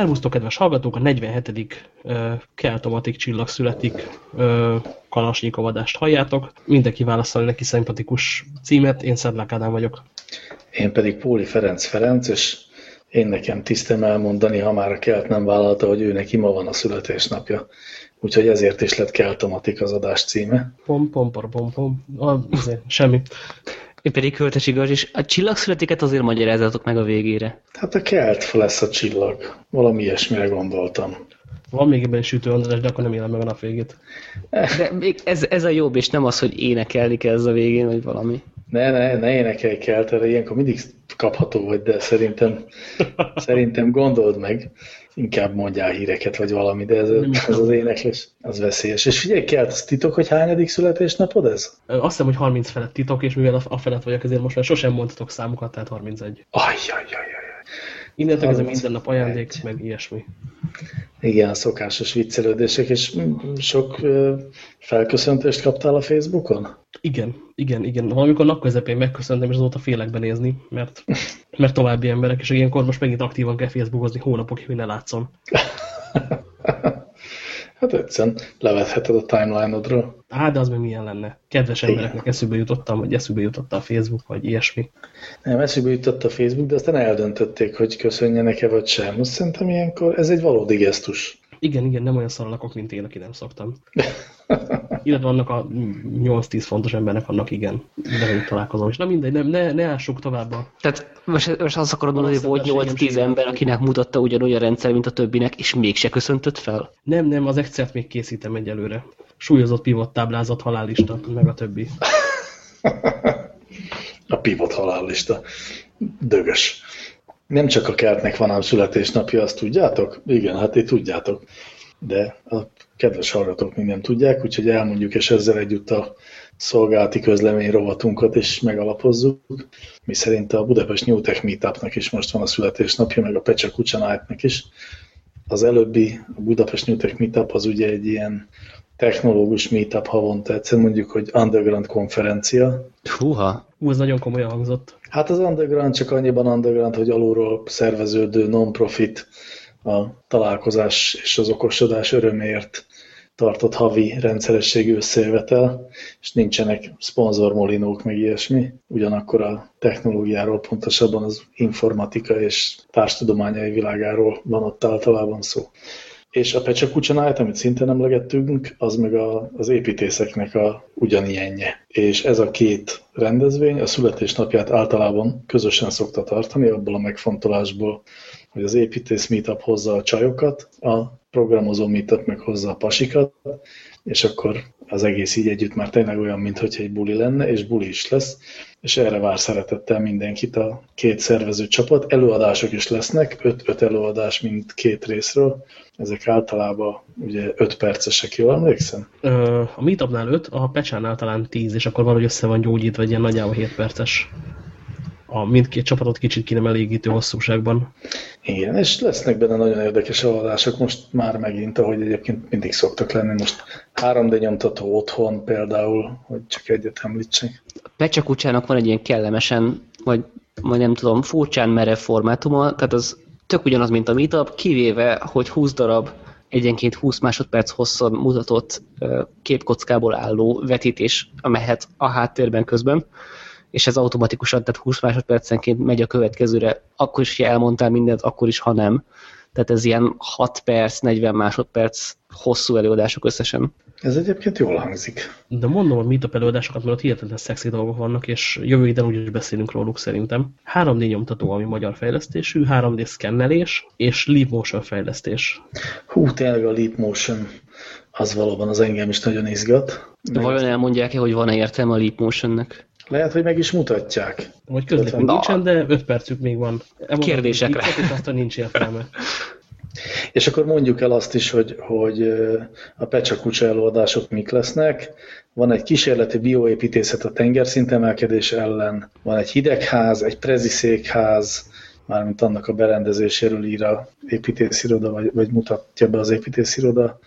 Szervusztok, kedves hallgatók! A 47. Uh, Keltomatik csillag születik uh, Kalasnyikovadást halljátok. Mindenki válaszolni neki szimpatikus címet. Én Szedlák Ádám vagyok. Én pedig Póli Ferenc Ferenc, és én nekem tisztem elmondani, ha már a Kelt nem vállalta, hogy ő neki ma van a születésnapja. Úgyhogy ezért is lett Keltomatik az adás címe. Pom, pom, pom, pom, pom. Ah, azért, semmi. Én pedig költes igaz, és a csillagszületiket azért magyarázatok meg a végére. Hát a kelt lesz a csillag. Valami ilyesmire gondoltam. Van még ebben sütő András, de akkor nem élem meg a nap végét. De még ez, ez a jobb, és nem az, hogy énekelni kell ez a végén, vagy valami. Ne, ne, ne énekelj kell, erre ilyenkor mindig kapható vagy, de szerintem, szerintem gondold meg, inkább mondjál híreket, vagy valami, de ez, ez az éneklés, az veszélyes. És figyelj, kell, az titok, hogy hányadik születésnapod ez? Azt hiszem, hogy 30 felett titok, és mivel a felett vagyok, ezért most már sosem mondhatok számokat, tehát 31. Ajjajajaj. Innentől ez minden nap ajándék, meg ilyesmi. Igen, szokásos viccelődések, és sok felköszöntést kaptál a Facebookon? Igen, igen, igen. Valamikor nap közepén megköszöntem, és azóta félek benézni, mert, mert további emberek, és ilyenkor most megint aktívan kell Facebookozni hónapokig, hogy ne látszom. Hát egyszerűen levetheted a timeline-odról. Hát, de az még milyen lenne. Kedves embereknek eszükbe jutottam, vagy eszükbe jutott a Facebook, vagy ilyesmi. Nem, eszükbe jutott a Facebook, de aztán eldöntötték, hogy köszönjenek-e vagy sem. Most szerintem ilyenkor ez egy valódi gesztus. Igen, igen, nem olyan szaralakok, mint én, aki nem szoktam. Illetve annak a 8-10 fontos embernek annak igen, de hogy találkozom. És na mindegy, nem, ne, ne ássuk tovább. Tehát most, most azt akarod mondani, hogy volt 8-10 ember, akinek mutatta ugyanolyan rendszer, mint a többinek, és mégse köszöntött fel? Nem, nem, az Excel-t még készítem egyelőre. Súlyozott pivot táblázat, halállista, meg a többi. a pivot halállista. Dögös. Nem csak a kertnek van ám születésnapja, azt tudjátok? Igen, hát így tudjátok. De a kedves hallgatók még nem tudják, úgyhogy elmondjuk, és ezzel együtt a szolgálati közlemény rovatunkat is megalapozzuk. Mi szerint a Budapest New Tech Meetupnak is most van a születésnapja, meg a Pecsa Kucsanájtnak is. Az előbbi, a Budapest New Tech Meetup az ugye egy ilyen technológus meetup havonta egyszer, mondjuk, hogy underground konferencia. Húha! Ú, ez nagyon komolyan hangzott. Hát az underground csak annyiban underground, hogy alulról szerveződő non-profit a találkozás és az okosodás örömért tartott havi rendszerességű összejövetel, és nincsenek szponzormolinók, meg ilyesmi. Ugyanakkor a technológiáról, pontosabban az informatika és társtudományai világáról van ott általában szó. És a Pecsakucsanájt, amit szintén emlegettünk, az meg a, az építészeknek a ugyanilyenje. És ez a két rendezvény a születésnapját általában közösen szokta tartani, abból a megfontolásból, hogy az építész meetup hozza a csajokat, a programozó meetup meg hozza a pasikat, és akkor az egész így együtt már tényleg olyan, mintha egy buli lenne, és buli is lesz, és erre vár szeretettel mindenkit a két szervező csapat. Előadások is lesznek, öt, öt előadás mind két részről, ezek általában ugye 5 percesek, jól emlékszem? A meetupnál 5, a pecsánál talán 10, és akkor valahogy össze van gyógyítva egy ilyen nagyjából 7 perces a mindkét csapatot kicsit ki nem elégítő hosszúságban. Igen, és lesznek benne nagyon érdekes aladások most már megint, ahogy egyébként mindig szoktak lenni. Most 3D nyomtató otthon például, hogy csak egyet említsek. Pecsa kucsának van egy ilyen kellemesen, vagy majd nem tudom, furcsán merev formátuma, tehát az tök ugyanaz, mint a meetup, kivéve, hogy 20 darab egyenként 20 másodperc hosszan mutatott képkockából álló vetítés mehet a háttérben közben és ez automatikusan, tehát 20 másodpercenként megy a következőre, akkor is, ha elmondtál mindent, akkor is, ha nem. Tehát ez ilyen 6 perc, 40 másodperc hosszú előadások összesen. Ez egyébként jól hangzik. De mondom, hogy meetup előadásokat, mert ott hihetetlen szexi dolgok vannak, és jövő időn úgy is beszélünk róluk szerintem. 3D nyomtató, ami magyar fejlesztésű, 3D szkennelés, és Leap Motion fejlesztés. Hú, tényleg a Leap Motion az valóban az engem is nagyon izgat. De vajon elmondják-e, hogy van-e értelme a Leap Motionnek? Lehet, hogy meg is mutatják. Vagy közlekedni nincsen, de 5 percük még van. Elmondom, Kérdésekre. És aztán nincs értelme. És akkor mondjuk el azt is, hogy, hogy a Pecsa előadások mik lesznek. Van egy kísérleti bioépítészet a tengerszint emelkedés ellen, van egy hidegház, egy preziszékház, mármint annak a berendezéséről ír a építésziroda, vagy, vagy mutatja be az építésziroda,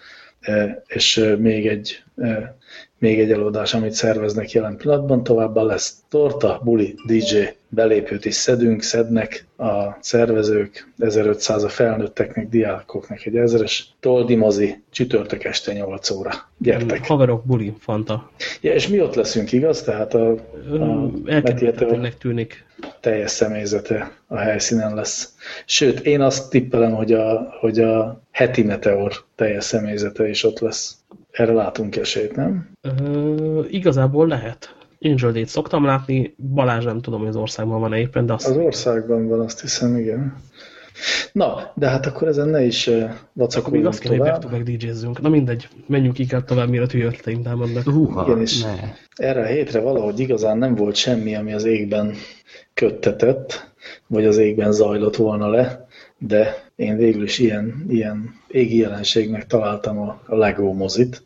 és még egy még egy előadás, amit szerveznek jelen pillanatban, továbbá lesz torta, buli, DJ, belépőt is szedünk, szednek a szervezők, 1500 a felnőtteknek, diákoknak egy ezeres, toldi mozi, csütörtök este 8 óra. Gyertek! Haverok, buli, fanta. Ja, és mi ott leszünk, igaz? Tehát a, a Elkerülhetetlennek tűnik. teljes személyzete a helyszínen lesz. Sőt, én azt tippelem, hogy a, hogy a heti meteor teljes személyzete is ott lesz. Erre látunk esélyt, nem? Ö, igazából lehet. Angel Date szoktam látni, Balázs nem tudom, hogy az országban van-e éppen, de azt... Az országban van, azt hiszem, igen. Na, de hát akkor ezen ne is Akkor még vacakoljunk azt hogy tovább. back meg DJ-zzünk. Na mindegy, menjünk inkább tovább, mire hülye ötleteim támadnak. Húha, Igen, és- ne. Erre a hétre valahogy igazán nem volt semmi, ami az égben köttetett, vagy az égben zajlott volna le, de én végül is ilyen, ilyen égi jelenségnek találtam a, a Lego mozit,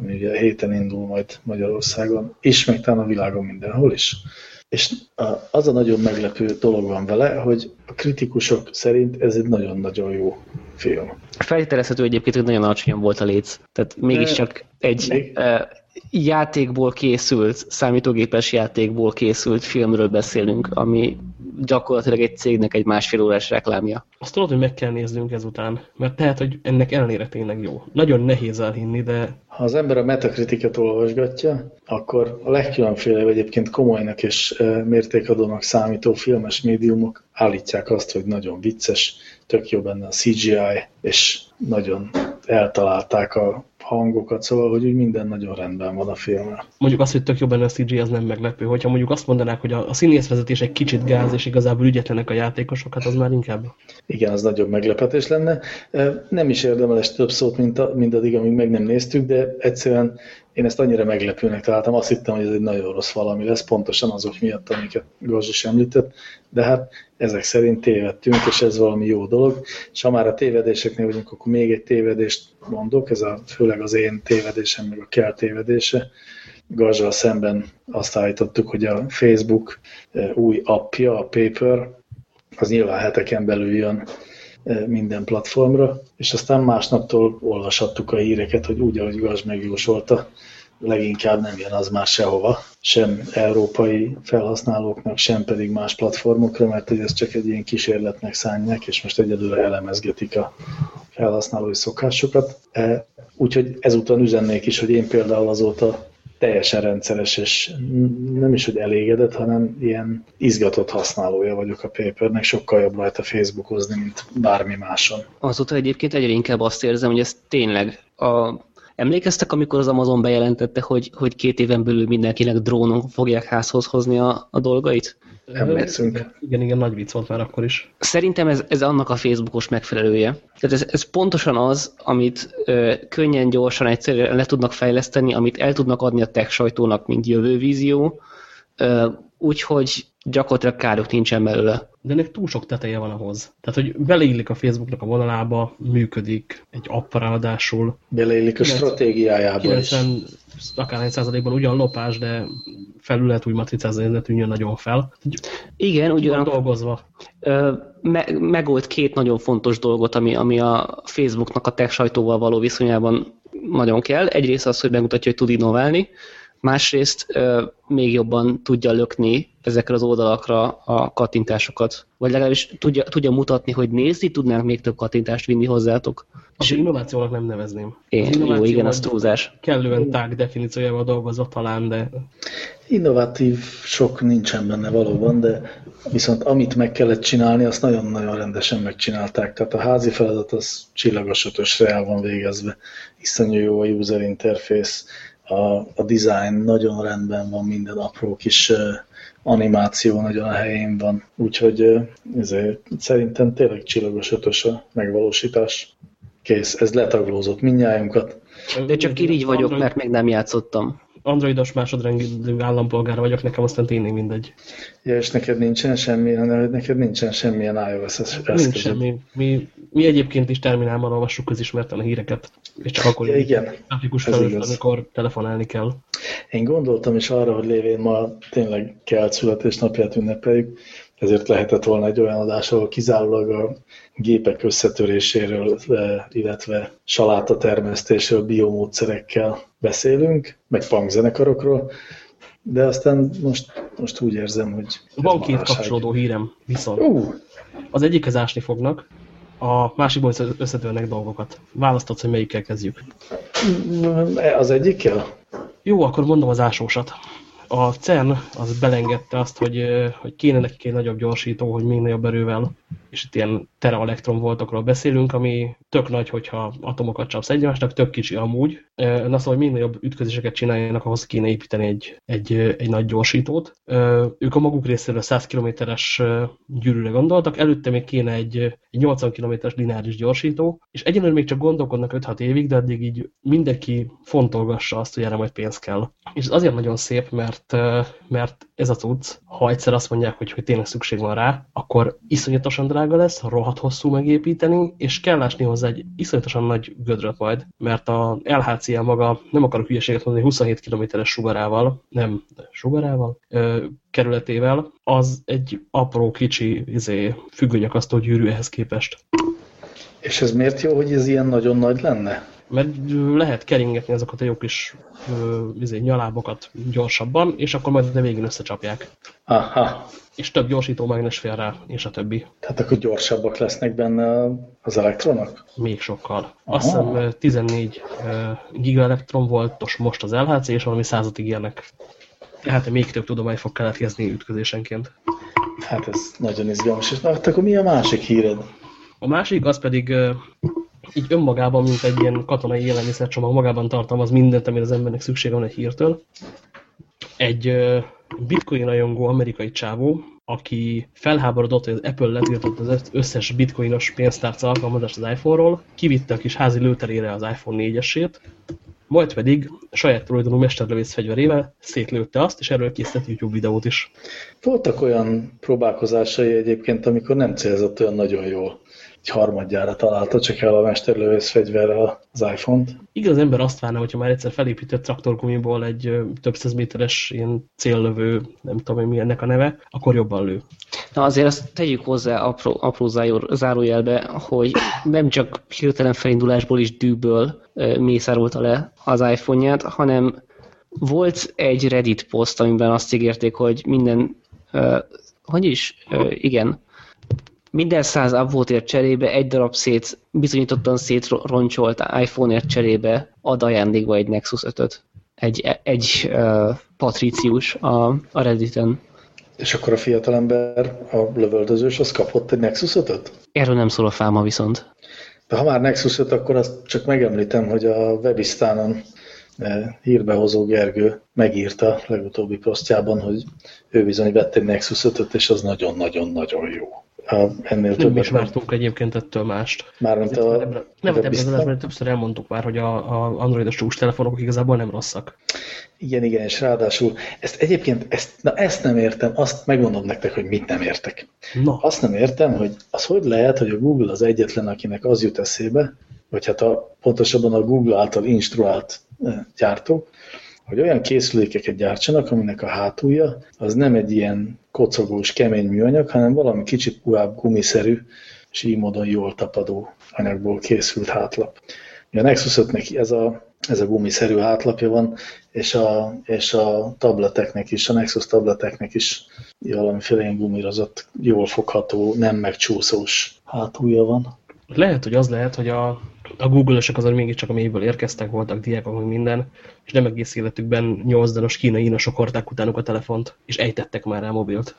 ami ugye héten indul majd Magyarországon is, meg talán a világon mindenhol is. És az a nagyon meglepő dolog van vele, hogy a kritikusok szerint ez egy nagyon-nagyon jó film. Feltételezhető egyébként, hogy nagyon alacsonyan volt a léc. Tehát mégiscsak egy még- játékból készült, számítógépes játékból készült filmről beszélünk, ami gyakorlatilag egy cégnek egy másfél órás reklámja. Azt tudod, hogy meg kell néznünk ezután, mert tehát, hogy ennek ellenére tényleg jó. Nagyon nehéz elhinni, de Ha az ember a metakritiket olvasgatja, akkor a legkülönfélebb egyébként komolynak és mértékadónak számító filmes médiumok állítják azt, hogy nagyon vicces, tök jó benne a CGI, és nagyon eltalálták a hangokat, szóval, hogy úgy minden nagyon rendben van a filmmel. mondjuk azt, hogy tök jó benne a CG, az nem meglepő. Hogyha mondjuk azt mondanák, hogy a, a színészvezetés egy kicsit gáz, és igazából ügyetlenek a játékosok, hát az már inkább. Igen, az nagyobb meglepetés lenne. Nem is érdemes több szót, mint, a, mint addig, amíg meg nem néztük, de egyszerűen én ezt annyira meglepőnek találtam, azt hittem, hogy ez egy nagyon rossz valami lesz, pontosan azok miatt, amiket Gazs is említett, de hát ezek szerint tévedtünk, és ez valami jó dolog. És ha már a tévedéseknél vagyunk, akkor még egy tévedést mondok, ez a, főleg az én tévedésem, meg a kell tévedése. Gazsal szemben azt állítottuk, hogy a Facebook eh, új appja, a Paper, az nyilván heteken belül jön minden platformra, és aztán másnaptól olvashattuk a híreket, hogy úgy, ahogy Gazs megjósolta, leginkább nem jön az már sehova, sem európai felhasználóknak, sem pedig más platformokra, mert hogy ez csak egy ilyen kísérletnek szánják, és most egyedül elemezgetik a felhasználói szokásokat. E, Úgyhogy ezúton üzennék is, hogy én például azóta teljesen rendszeres, és nem is, hogy elégedett, hanem ilyen izgatott használója vagyok a Papernek, sokkal jobb rajta Facebookozni, mint bármi máson. Azóta egyébként egyre inkább azt érzem, hogy ez tényleg a... Emlékeztek, amikor az Amazon bejelentette, hogy, hogy két éven belül mindenkinek drónon fogják házhoz hozni a, a dolgait? Emlékszünk. Igen, igen, igen, nagy vicc volt már akkor is. Szerintem ez, ez annak a Facebookos megfelelője. Tehát ez, ez pontosan az, amit ö, könnyen, gyorsan, egyszerűen le tudnak fejleszteni, amit el tudnak adni a tech sajtónak, mint jövővízió, ö, úgyhogy gyakorlatilag káruk nincsen belőle. De ennek túl sok teteje van ahhoz. Tehát, hogy beleillik a Facebooknak a vonalába, működik, egy app ráadásul. Beleillik a 90 stratégiájába is. 90 akárhány százalékban ugyan lopás, de felül lehet úgy matricázni, hogy ne tűnjön nagyon fel. Igen, ugyanakkor dolgozva. Ö, me, megold két nagyon fontos dolgot, ami, ami a Facebooknak a tech sajtóval való viszonyában nagyon kell. Egyrészt az, hogy megmutatja, hogy tud innoválni, másrészt még jobban tudja lökni ezekre az oldalakra a kattintásokat. Vagy legalábbis tudja, tudja mutatni, hogy nézni tudnánk még több kattintást vinni hozzátok. És innovációnak nem nevezném. Az Én, jó, igen, az túlzás. Kellően tág definíciójával dolgozva talán, de Innovatív sok nincsen benne valóban, de viszont amit meg kellett csinálni, azt nagyon-nagyon rendesen megcsinálták. Tehát a házi feladat az csillagos ötösre el van végezve. Iszonyú jó a user interface, a, a design nagyon rendben van, minden apró kis animáció nagyon a helyén van. Úgyhogy ezért szerintem tényleg csillagos ötös a megvalósítás. Kész, ez letaglózott mindnyájunkat. De csak irigy vagyok, mert még nem játszottam. Androidos másodrendű állampolgára vagyok, nekem aztán tényleg mindegy. Ja, és neked nincsen semmilyen, neked nincsen semmilyen iOS eszközöd. Nincs semmi. Mi, mi egyébként is terminálban olvassuk közismerten a híreket, és csak akkor Ja, igen, grafikus ez felül, igaz. amikor telefonálni kell. Én gondoltam is arra, hogy lévén ma tényleg kell születésnapját ünnepeljük, ezért lehetett volna egy olyan adás, ahol kizárólag a gépek összetöréséről, illetve saláta termesztésről, biomódszerekkel beszélünk, meg punkzenekarokról, de aztán most, most úgy érzem, hogy... Van két kapcsolódó hírem, viszont. Uh. Az egyikhez ásni fognak, a másikból összetörnek dolgokat. Választod, hogy melyikkel kezdjük. Az egyikkel? Jó, akkor mondom az ásósat a CERN az belengedte azt, hogy, hogy kéne nekik egy nagyobb gyorsító, hogy még nagyobb erővel, és itt ilyen teraelektron voltokról beszélünk, ami tök nagy, hogyha atomokat csapsz egymásnak, tök kicsi amúgy. Na szóval, hogy még nagyobb ütközéseket csináljanak, ahhoz kéne építeni egy, egy, egy nagy gyorsítót. Ők a maguk részéről 100 kilométeres gyűrűre gondoltak, előtte még kéne egy, egy 80 kilométeres lineáris gyorsító, és egyenlően még csak gondolkodnak 5-6 évig, de addig így mindenki fontolgassa azt, hogy erre majd pénz kell. És ez azért nagyon szép, mert, mert ez a cucc, ha egyszer azt mondják, hogy, hogy tényleg szükség van rá, akkor iszonyatosan drága lesz, rohadt hosszú megépíteni, és kell ásni hozzá egy iszonyatosan nagy gödröt majd, mert a LHCL maga, nem akarok hülyeséget mondani, 27 kilométeres sugarával, nem sugarával, ö, kerületével, az egy apró, kicsi izé, függönyakasztó gyűrű ehhez képest. És ez miért jó, hogy ez ilyen nagyon nagy lenne? Mert lehet keringetni azokat a jó kis izé, nyalábokat gyorsabban, és akkor majd a végén összecsapják. Aha. És több gyorsító mágnes fél rá, és a többi. Tehát akkor gyorsabbak lesznek benne az elektronok? Még sokkal. Aha. Azt hiszem 14 gigaelektron volt most az LHC, és valami százat ígérnek. Tehát még több tudomány fog keletkezni ütközésenként. Hát ez nagyon izgalmas. És na, hát akkor mi a másik híred? A másik az pedig így önmagában, mint egy ilyen katonai élelmiszercsomag magában tartalmaz mindent, amire az embernek szüksége van egy hírtől. Egy bitcoin rajongó amerikai csávó, aki felháborodott, hogy az Apple letiltott az összes bitcoinos pénztárca alkalmazást az iPhone-ról, kivitte a kis házi lőterére az iPhone 4-esét, majd pedig saját tulajdonú mesterlövész fegyverével szétlőtte azt, és erről készített YouTube videót is. Voltak olyan próbálkozásai egyébként, amikor nem célzott olyan nagyon jól egy harmadjára találta csak el a mesterlövész fegyverrel az iPhone-t. Igen, az ember azt várna, hogyha már egyszer felépített traktorgumiból egy több száz méteres ilyen céllövő, nem tudom, hogy mi ennek a neve, akkor jobban lő. Na azért azt tegyük hozzá apró, apró zárójelbe, hogy nem csak hirtelen felindulásból is dűből mészárolta le az iPhone-ját, hanem volt egy Reddit poszt, amiben azt ígérték, hogy minden, uh, hogy is, uh, igen, minden száz upvote cserébe egy darab szét, bizonyítottan szétroncsolt iPhone-ért cserébe ad ajándékba egy Nexus 5-öt. Egy, egy uh, patricius a, a Redditen. És akkor a fiatalember, a lövöldözős, az kapott egy Nexus 5-öt? Erről nem szól a fáma viszont. De ha már Nexus 5, akkor azt csak megemlítem, hogy a Webisztánon hírbehozó Gergő megírta legutóbbi posztjában, hogy ő bizony vett egy Nexus 5-öt, és az nagyon-nagyon-nagyon jó ennél többet. Nem is vártunk egyébként ettől mást. Mármint a... Nem, nem ebben mert többször elmondtuk már, hogy a, a androidos csúcs telefonok igazából nem rosszak. Igen, igen, és ráadásul ezt egyébként, ezt, na ezt nem értem, azt megmondom nektek, hogy mit nem értek. Na. Azt nem értem, hogy az hogy lehet, hogy a Google az egyetlen, akinek az jut eszébe, vagy hát a, pontosabban a Google által instruált gyártók, hogy olyan készülékeket gyártsanak, aminek a hátulja az nem egy ilyen kocogós, kemény műanyag, hanem valami kicsit puhább, gumiszerű, és így módon jól tapadó anyagból készült hátlap. A Nexus 5 ez a, ez a gumiszerű hátlapja van, és a, és a tableteknek is, a Nexus tableteknek is valamiféle ilyen gumirozott, jól fogható, nem megcsúszós hátulja van. Lehet, hogy az lehet, hogy a, a Google-ösök azért mégiscsak a mélyből érkeztek, voltak diákok, meg minden, és nem egész életükben nyolc danos kínai inosok hordták utánuk a telefont, és ejtettek már rá mobilt.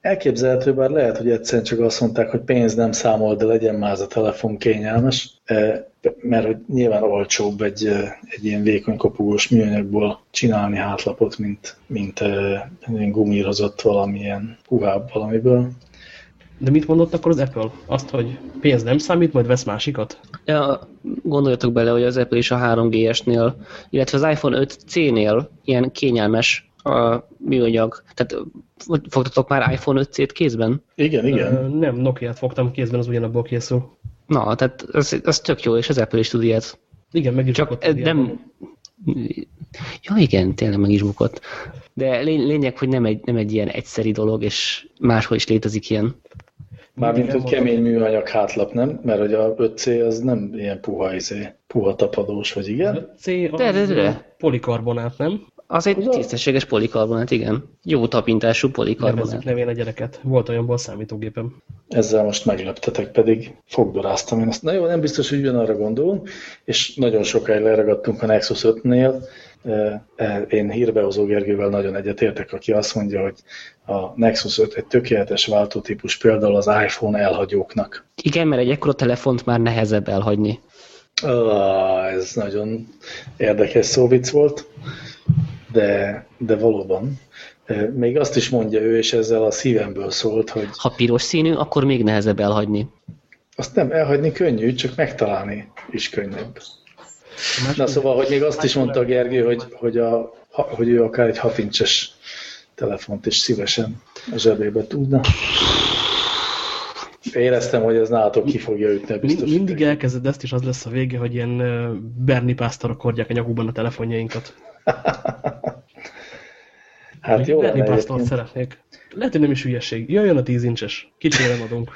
Elképzelhető, bár lehet, hogy egyszerűen csak azt mondták, hogy pénz nem számol, de legyen már az a telefon kényelmes, e, mert hogy nyilván olcsóbb egy, e, egy ilyen vékony kopogós műanyagból csinálni hátlapot, mint, mint e, egy gumírozott valamilyen puhább valamiből. De mit mondott akkor az Apple? Azt, hogy pénz nem számít, majd vesz másikat? Ja, gondoljatok bele, hogy az Apple is a 3GS-nél, illetve az iPhone 5C-nél ilyen kényelmes a műanyag. Tehát fogtatok már iPhone 5C-t kézben? Igen, igen. Ö, nem, Nokia-t fogtam kézben, az ugyanabból készül. Na, tehát ez, ez tök jó, és az Apple is tud ilyet. Igen, meg is Csak nem, Ja, igen, tényleg meg is bukott. De lény lényeg, hogy nem egy, nem egy ilyen egyszeri dolog, és máshol is létezik ilyen. Mármint, hogy kemény műanyag hátlap, nem? Mert hogy a 5C az nem ilyen puha, izé, puha tapadós, vagy igen? C az De, de, de. polikarbonát, nem? Az egy tisztességes polikarbonát, igen. Jó tapintású Nevezzük polikarbonát. nevén a gyereket. Volt olyanból számítógépem. Ezzel most megleptetek, pedig fogdoráztam én ezt. Na jó, nem biztos, hogy ugyanarra gondolunk, és nagyon sokáig leragadtunk a Nexus 5-nél. Eh, Én hírbehozó Gergővel nagyon egyetértek, aki azt mondja, hogy a Nexus 5 egy tökéletes váltótípus például az iPhone elhagyóknak. Igen, mert egy ekkora telefont már nehezebb elhagyni. Ah, ez nagyon érdekes szóvic volt, de, de valóban. Még azt is mondja ő, és ezzel a szívemből szólt, hogy Ha piros színű, akkor még nehezebb elhagyni. azt nem elhagyni könnyű, csak megtalálni is könnyebb. Na szóval, hogy még azt is mondta Gergő, hogy, hogy, a, hogy ő akár egy 6 incses telefont is szívesen a zsebébe tudna. Éreztem, hogy ez nálatok ki fogja ütni, biztos. mindig elkezded ezt, és az lesz a vége, hogy ilyen Bernie pásztorok hordják a nyakukban a telefonjainkat. Hát jó Bernie pásztort szeretnék. Lehet, hogy nem is hülyeség. Jöjjön a 10 incses. Kicsire nem adunk.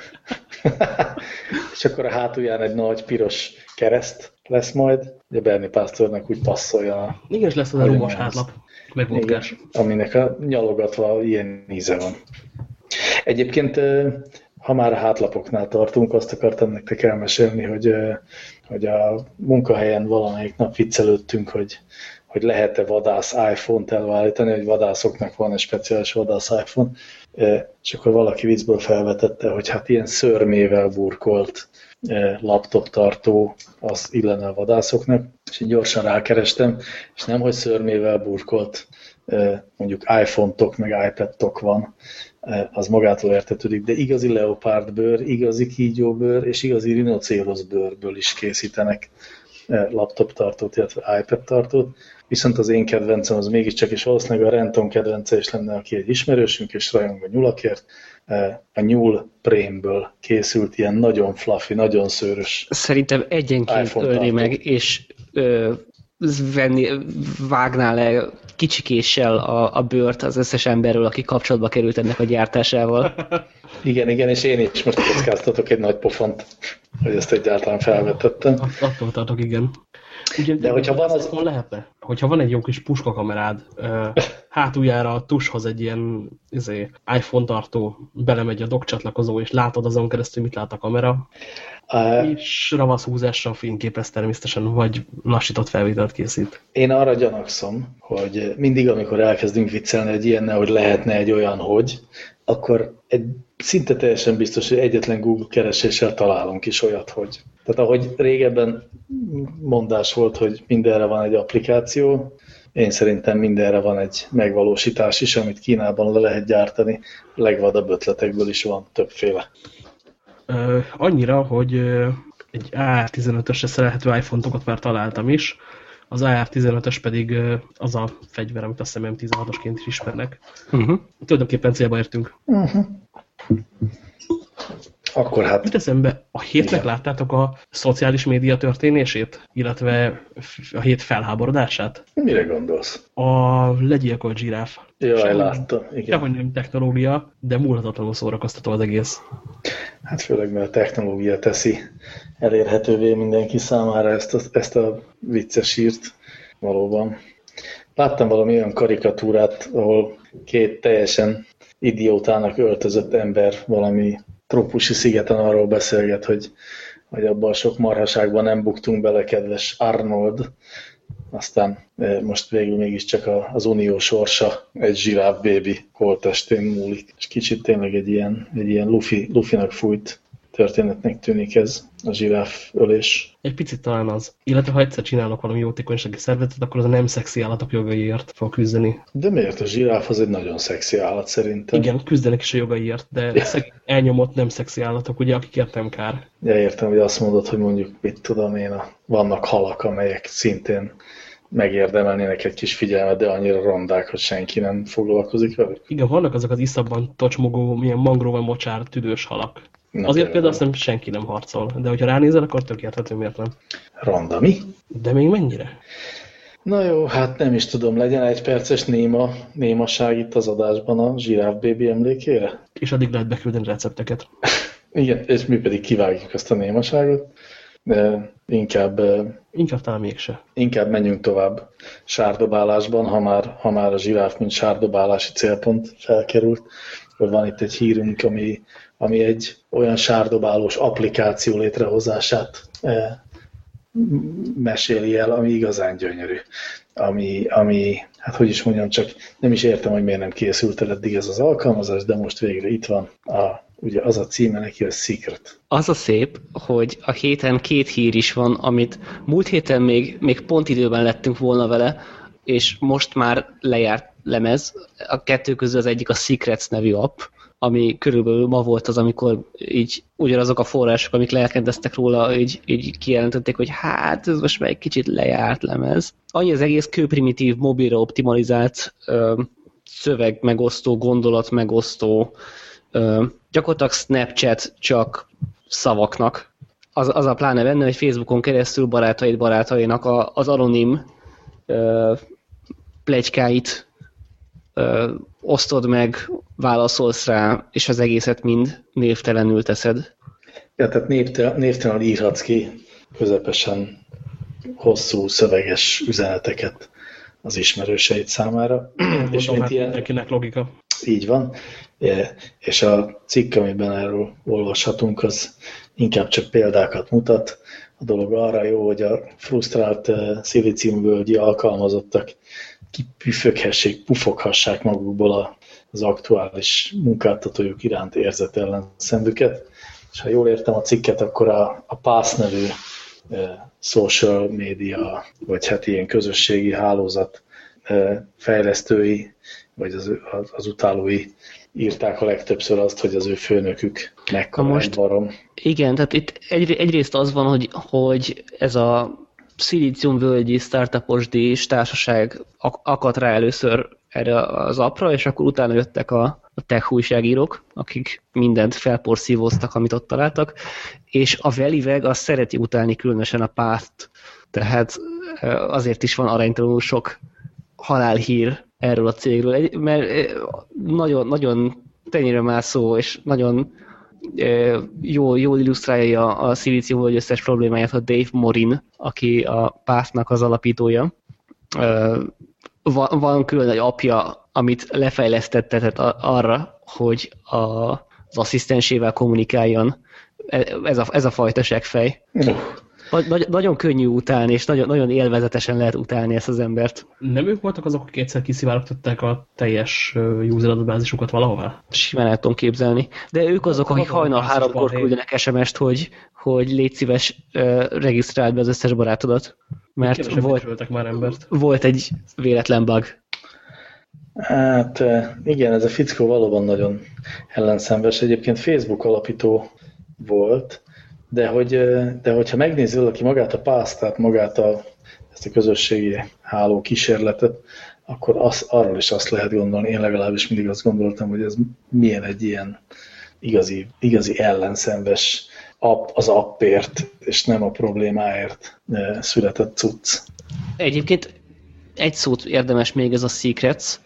És akkor a hátulján egy nagy piros kereszt lesz majd, hogy a Berni Pásztornak úgy passzolja a Igen, és lesz az a ez? hátlap. Meg vodkás. aminek a nyalogatva ilyen íze van. Egyébként, ha már a hátlapoknál tartunk, azt akartam nektek elmesélni, hogy, hogy a munkahelyen valamelyik nap viccelődtünk, hogy, hogy lehet-e vadász iPhone-t előállítani, hogy vadászoknak van egy speciális vadász iPhone, és akkor valaki viccből felvetette, hogy hát ilyen szörmével burkolt ö, laptop-tartó az illene a vadászoknak, és így gyorsan rákerestem, és nem, hogy szörmével burkolt mondjuk iPhone-tok, meg iPad-tok van, az magától értetődik, de igazi leopárdbőr, igazi kígyóbőr és igazi rinocérosz bőrből is készítenek laptop tartót, illetve iPad tartót, viszont az én kedvencem az mégiscsak, és valószínűleg a Renton kedvence is lenne, aki egy ismerősünk, és rajong a nyulakért, ö, a nyúl prémből készült ilyen nagyon fluffy, nagyon szőrös Szerintem egyenként ölni meg, és ö, venni, vágná le kicsikéssel a, a bőrt az összes emberről, aki kapcsolatba került ennek a gyártásával. Igen, igen, és én is most kockáztatok egy nagy pofont, hogy ezt egyáltalán felvetettem. Att- Attól tartok, igen. Ugye, De hogyha van az- lehetne? Hogyha van egy jó kis puskakamerád, hátuljára a tushoz egy ilyen izé, iPhone tartó, belemegy a dokcsatlakozó, és látod azon keresztül, mit lát a kamera, Á, és ravasz húzással fényképez természetesen, vagy lassított felvételt készít. Én arra gyanakszom, hogy mindig, amikor elkezdünk viccelni egy ilyennel, hogy lehetne egy olyan, hogy, akkor egy szinte teljesen biztos, hogy egyetlen Google kereséssel találunk is olyat, hogy. Tehát ahogy régebben mondás volt, hogy mindenre van egy applikáció, én szerintem mindenre van egy megvalósítás is, amit Kínában le lehet gyártani. Legvadabb ötletekből is van többféle. Annyira, hogy egy AR-15-ösre szerelhető iPhone-tokat már találtam is, az AR-15-ös pedig az a fegyver, amit azt hiszem M16-osként is ismernek. Uh -huh. Tulajdonképpen célba értünk. Akkor hát Mit eszembe, a hétnek Igen. láttátok a szociális média történését, illetve a hét felháborodását? mire gondolsz? A legyilkolt zsiráf. Jaj, Sehogy- láttam. Igen. Sehogy nem technológia, de múlhatatlanul szórakoztató az egész. Hát főleg, mert a technológia teszi elérhetővé mindenki számára ezt a, ezt a vicces írt, valóban. Láttam valami olyan karikatúrát, ahol két teljesen idiótának öltözött ember valami trópusi szigeten arról beszélget, hogy, hogy abban a sok marhaságban nem buktunk bele, kedves Arnold. Aztán most végül mégiscsak az unió sorsa egy zsiráf bébi holttestén múlik. És kicsit tényleg egy ilyen, egy ilyen lufi, lufinak fújt történetnek tűnik ez a zsiráf ölés. Egy picit talán az. Illetve ha egyszer csinálnak valami jótékonysági szervezetet, akkor az a nem szexi állatok jogaiért fog küzdeni. De miért a zsiráf az egy nagyon szexi állat szerintem? Igen, küzdenek is a jogaiért, de szegény elnyomott nem szexi állatok, ugye, akikért nem kár. Ja, értem, hogy azt mondod, hogy mondjuk, mit tudom én, a, vannak halak, amelyek szintén megérdemelnének egy kis figyelmet, de annyira rondák, hogy senki nem foglalkozik velük. Igen, vannak azok az iszabban tocsmogó, milyen mangró vagy mocsár tüdős halak. Na, Azért például. például azt nem senki nem harcol, de hogyha ránézel, akkor tök érthető, miért nem. Ronda, mi? De még mennyire? Na jó, hát nem is tudom, legyen egy perces néma, némaság itt az adásban a zsiráf bébi emlékére? És addig lehet beküldeni recepteket. Igen, és mi pedig kivágjuk ezt a némaságot, de inkább, Inkább talán mégse. inkább menjünk tovább sárdobálásban, ha már, ha már a zsiráf, mint sárdobálási célpont felkerült, hogy van itt egy hírünk, ami, ami egy olyan sárdobálós applikáció létrehozását eh, meséli el, ami igazán gyönyörű. Ami, ami, hát hogy is mondjam, csak nem is értem, hogy miért nem készült el eddig ez az alkalmazás, de most végre itt van. A, ugye az a címe neki, hogy Secret. Az a szép, hogy a héten két hír is van, amit múlt héten még, még pont időben lettünk volna vele, és most már lejárt lemez. A kettő közül az egyik a Secrets nevű app, ami körülbelül ma volt az, amikor így ugyanazok a források, amik lelkendeztek róla, így, így kijelentették, hogy hát ez most már egy kicsit lejárt lemez. Annyi az egész kőprimitív, mobilra optimalizált ö, szöveg megosztó, gondolat megosztó, ö, gyakorlatilag Snapchat csak szavaknak. Az, az a pláne benne, hogy Facebookon keresztül barátaid barátainak a, az anonim ö, plegykáit ö, osztod meg, válaszolsz rá, és az egészet mind névtelenül teszed. Ja, tehát névtelen, névtelen írhatsz ki közepesen hosszú szöveges üzeneteket az ismerőseid számára. és mint hát ilyen, mindenkinek logika. így van. E, És a cikk, amiben erről olvashatunk, az inkább csak példákat mutat. A dolog arra jó, hogy a frusztrált eh, szilíciumvölgyi alkalmazottak kipüföghessék, pufoghassák magukból a- az aktuális munkáltatójuk iránt érzett ellenszendüket. És ha jól értem a cikket, akkor a, a PASZ nevű social média, vagy hát ilyen közösségi hálózat fejlesztői, vagy az, az, utálói írták a legtöbbször azt, hogy az ő főnökük mekkora most... barom. Igen, tehát itt egy, egyrészt az van, hogy, hogy ez a szilíciumvölgyi startupos díjs társaság ak- akadt rá először erre az apra, és akkor utána jöttek a, a tech újságírók, akik mindent felporszívoztak, amit ott találtak, és a Veliveg az szereti utálni különösen a párt, tehát eh, azért is van aránytalanul sok halálhír erről a cégről, mert nagyon, nagyon tenyére mászó, és nagyon eh, jól, illusztrálja a szilíciumvölgy összes problémáját a Dave Morin, aki a pártnak az alapítója. Van külön egy apja, amit lefejlesztette tehát a- arra, hogy a, az asszisztensével kommunikáljon. E- Ez a, ez a fajta seggfej. Uh, Nagy, nagy, nagyon könnyű utálni, és nagyon, nagyon élvezetesen lehet utálni ezt az embert. Nem ők voltak azok, akik egyszer kiszivárogtatták a teljes user adatbázisukat valahová? Simán el tudom képzelni. De ők azok, akik hajnal háromkor küldenek SMS-t, hogy, hogy légy szíves, regisztráld be az összes barátodat. Mert volt, már embert. volt egy véletlen bug. Hát igen, ez a fickó valóban nagyon ellenszenves. Egyébként Facebook alapító volt, de, hogy, de hogyha megnézi valaki magát a pásztát, magát a, ezt a közösségi háló kísérletet, akkor az, arról is azt lehet gondolni, én legalábbis mindig azt gondoltam, hogy ez milyen egy ilyen igazi, igazi ellenszenves app, az appért, és nem a problémáért született cucc. Egyébként egy szót érdemes még ez a Secrets,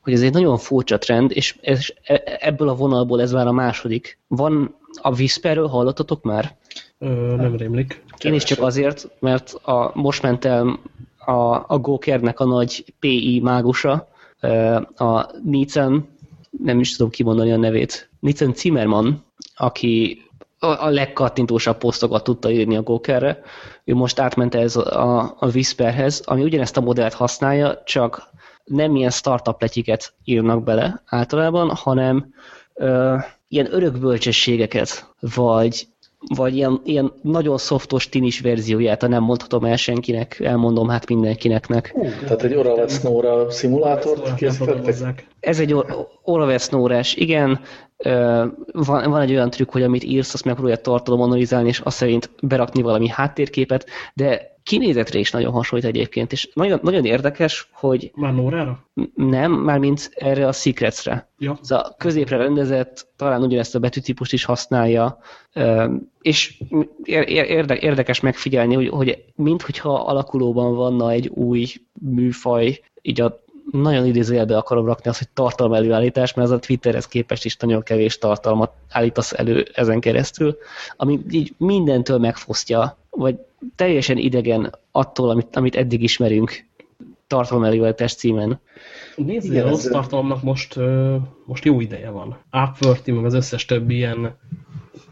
hogy ez egy nagyon furcsa trend, és ez, e- ebből a vonalból ez már a második. Van a Whisperről, hallottatok már? Ö, nem rémlik. Én is csak azért, mert a, most ment el a, a Gokernek a nagy PI mágusa, a Nitzen, nem is tudom kimondani a nevét, Nitzen Zimmermann, aki a, a legkattintósabb posztokat tudta írni a Gokerre. Ő most átment ez a, a Whisperhez, ami ugyanezt a modellt használja, csak nem ilyen startup letyiket írnak bele általában, hanem ö, ilyen örökbölcsességeket, vagy vagy ilyen, ilyen nagyon szoftos tinis verzióját, ha nem mondhatom el senkinek, elmondom hát mindenkineknek. Tehát egy Oralet Snora szimulátort készítettek? Ez egy Or- Oravet Snórás, igen, van, van egy olyan trükk, hogy amit írsz, azt megpróbálja tartalom analizálni, és azt szerint berakni valami háttérképet, de kinézetre is nagyon hasonlít egyébként, és nagyon, nagyon érdekes, hogy... Már Nórára? Nem, mármint erre a Secretsre. Ja. Ez a középre rendezett, talán ugyanezt a betűtípust is használja, és érde, érdekes megfigyelni, hogy, hogy minthogyha alakulóban vanna egy új műfaj, így a nagyon idézőjelbe akarom rakni azt, hogy tartalom előállítás, mert az a Twitterhez képest is nagyon kevés tartalmat állítasz elő ezen keresztül, ami így mindentől megfosztja, vagy teljesen idegen attól, amit, amit eddig ismerünk tartalom előállítás címen. Nézd, a rossz tartalomnak most, most jó ideje van. Upworthy, meg az összes többi ilyen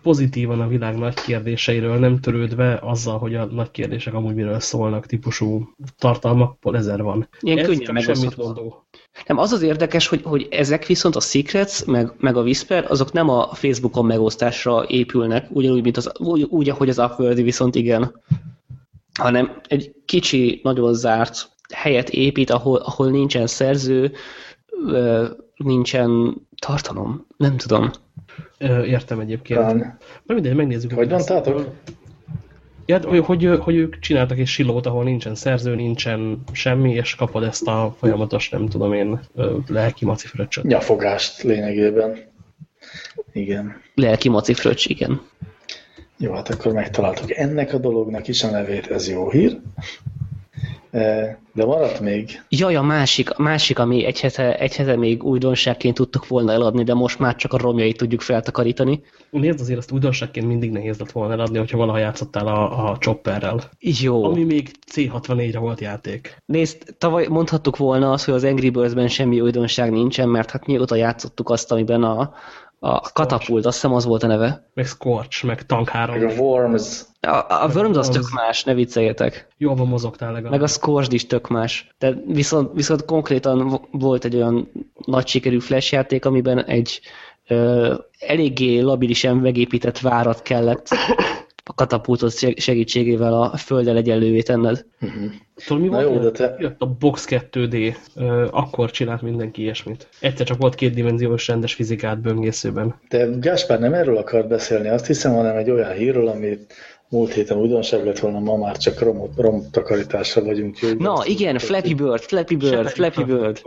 pozitívan a világ nagy kérdéseiről, nem törődve azzal, hogy a nagy kérdések amúgy miről szólnak, típusú tartalmakból ezer van. Ilyen könnyen semmit mondó. Nem, az az érdekes, hogy, hogy ezek viszont a Secrets, meg, meg a Whisper, azok nem a Facebookon megosztásra épülnek, ugyanúgy, mint az, úgy, úgy ahogy az Upworthy viszont igen, hanem egy kicsi, nagyon zárt helyet épít, ahol, ahol nincsen szerző, nincsen tartalom, nem tudom. Értem egyébként. Talán. Na mindegy, megnézzük. Hogy mondtátok? Ja, hogy, hogy, hogy ők csináltak egy silót, ahol nincsen szerző, nincsen semmi, és kapod ezt a folyamatos, nem tudom én, lelki macifröccsöt. Nyafogást lényegében. Igen. Lelki macifröccs, igen. Jó, hát akkor megtaláltuk ennek a dolognak is a nevét, ez jó hír. De maradt még. Jaj, a másik, a másik ami egy hete, egy hete még újdonságként tudtuk volna eladni, de most már csak a romjait tudjuk feltakarítani. Nézd, azért azt újdonságként mindig nehéz lett volna eladni, hogyha valaha játszottál a, a chopperrel. Jó. Ami még C64-re volt játék. Nézd, tavaly mondhattuk volna azt, hogy az Angry Birds-ben semmi újdonság nincsen, mert hát mióta játszottuk azt, amiben a, a katapult, azt hiszem az volt a neve. Meg Scorch, meg Tank 3. Meg a Worms. A, a Worms az tök más, ne vicceljetek. Jól mozogtál legalább. Meg a Scorch is tök más. De viszont, viszont konkrétan volt egy olyan nagy sikerű flash játék, amiben egy ö, eléggé labilisen megépített várat kellett a katapultot segítségével a földdel egyenlővé tenned. Uh -huh. Tudod, mi Na volt? Jó, de te... Jött a Box 2D, akkor csinált mindenki ilyesmit. Egyszer csak volt kétdimenziós rendes fizikát böngészőben. De Gáspár nem erről akar beszélni, azt hiszem, hanem egy olyan hírról, amit múlt héten újdonság lett volna, ma már csak rom, romtakarításra vagyunk. Jó, Na igen, Flappy Bird, Flappy Bird, Flappy Bird.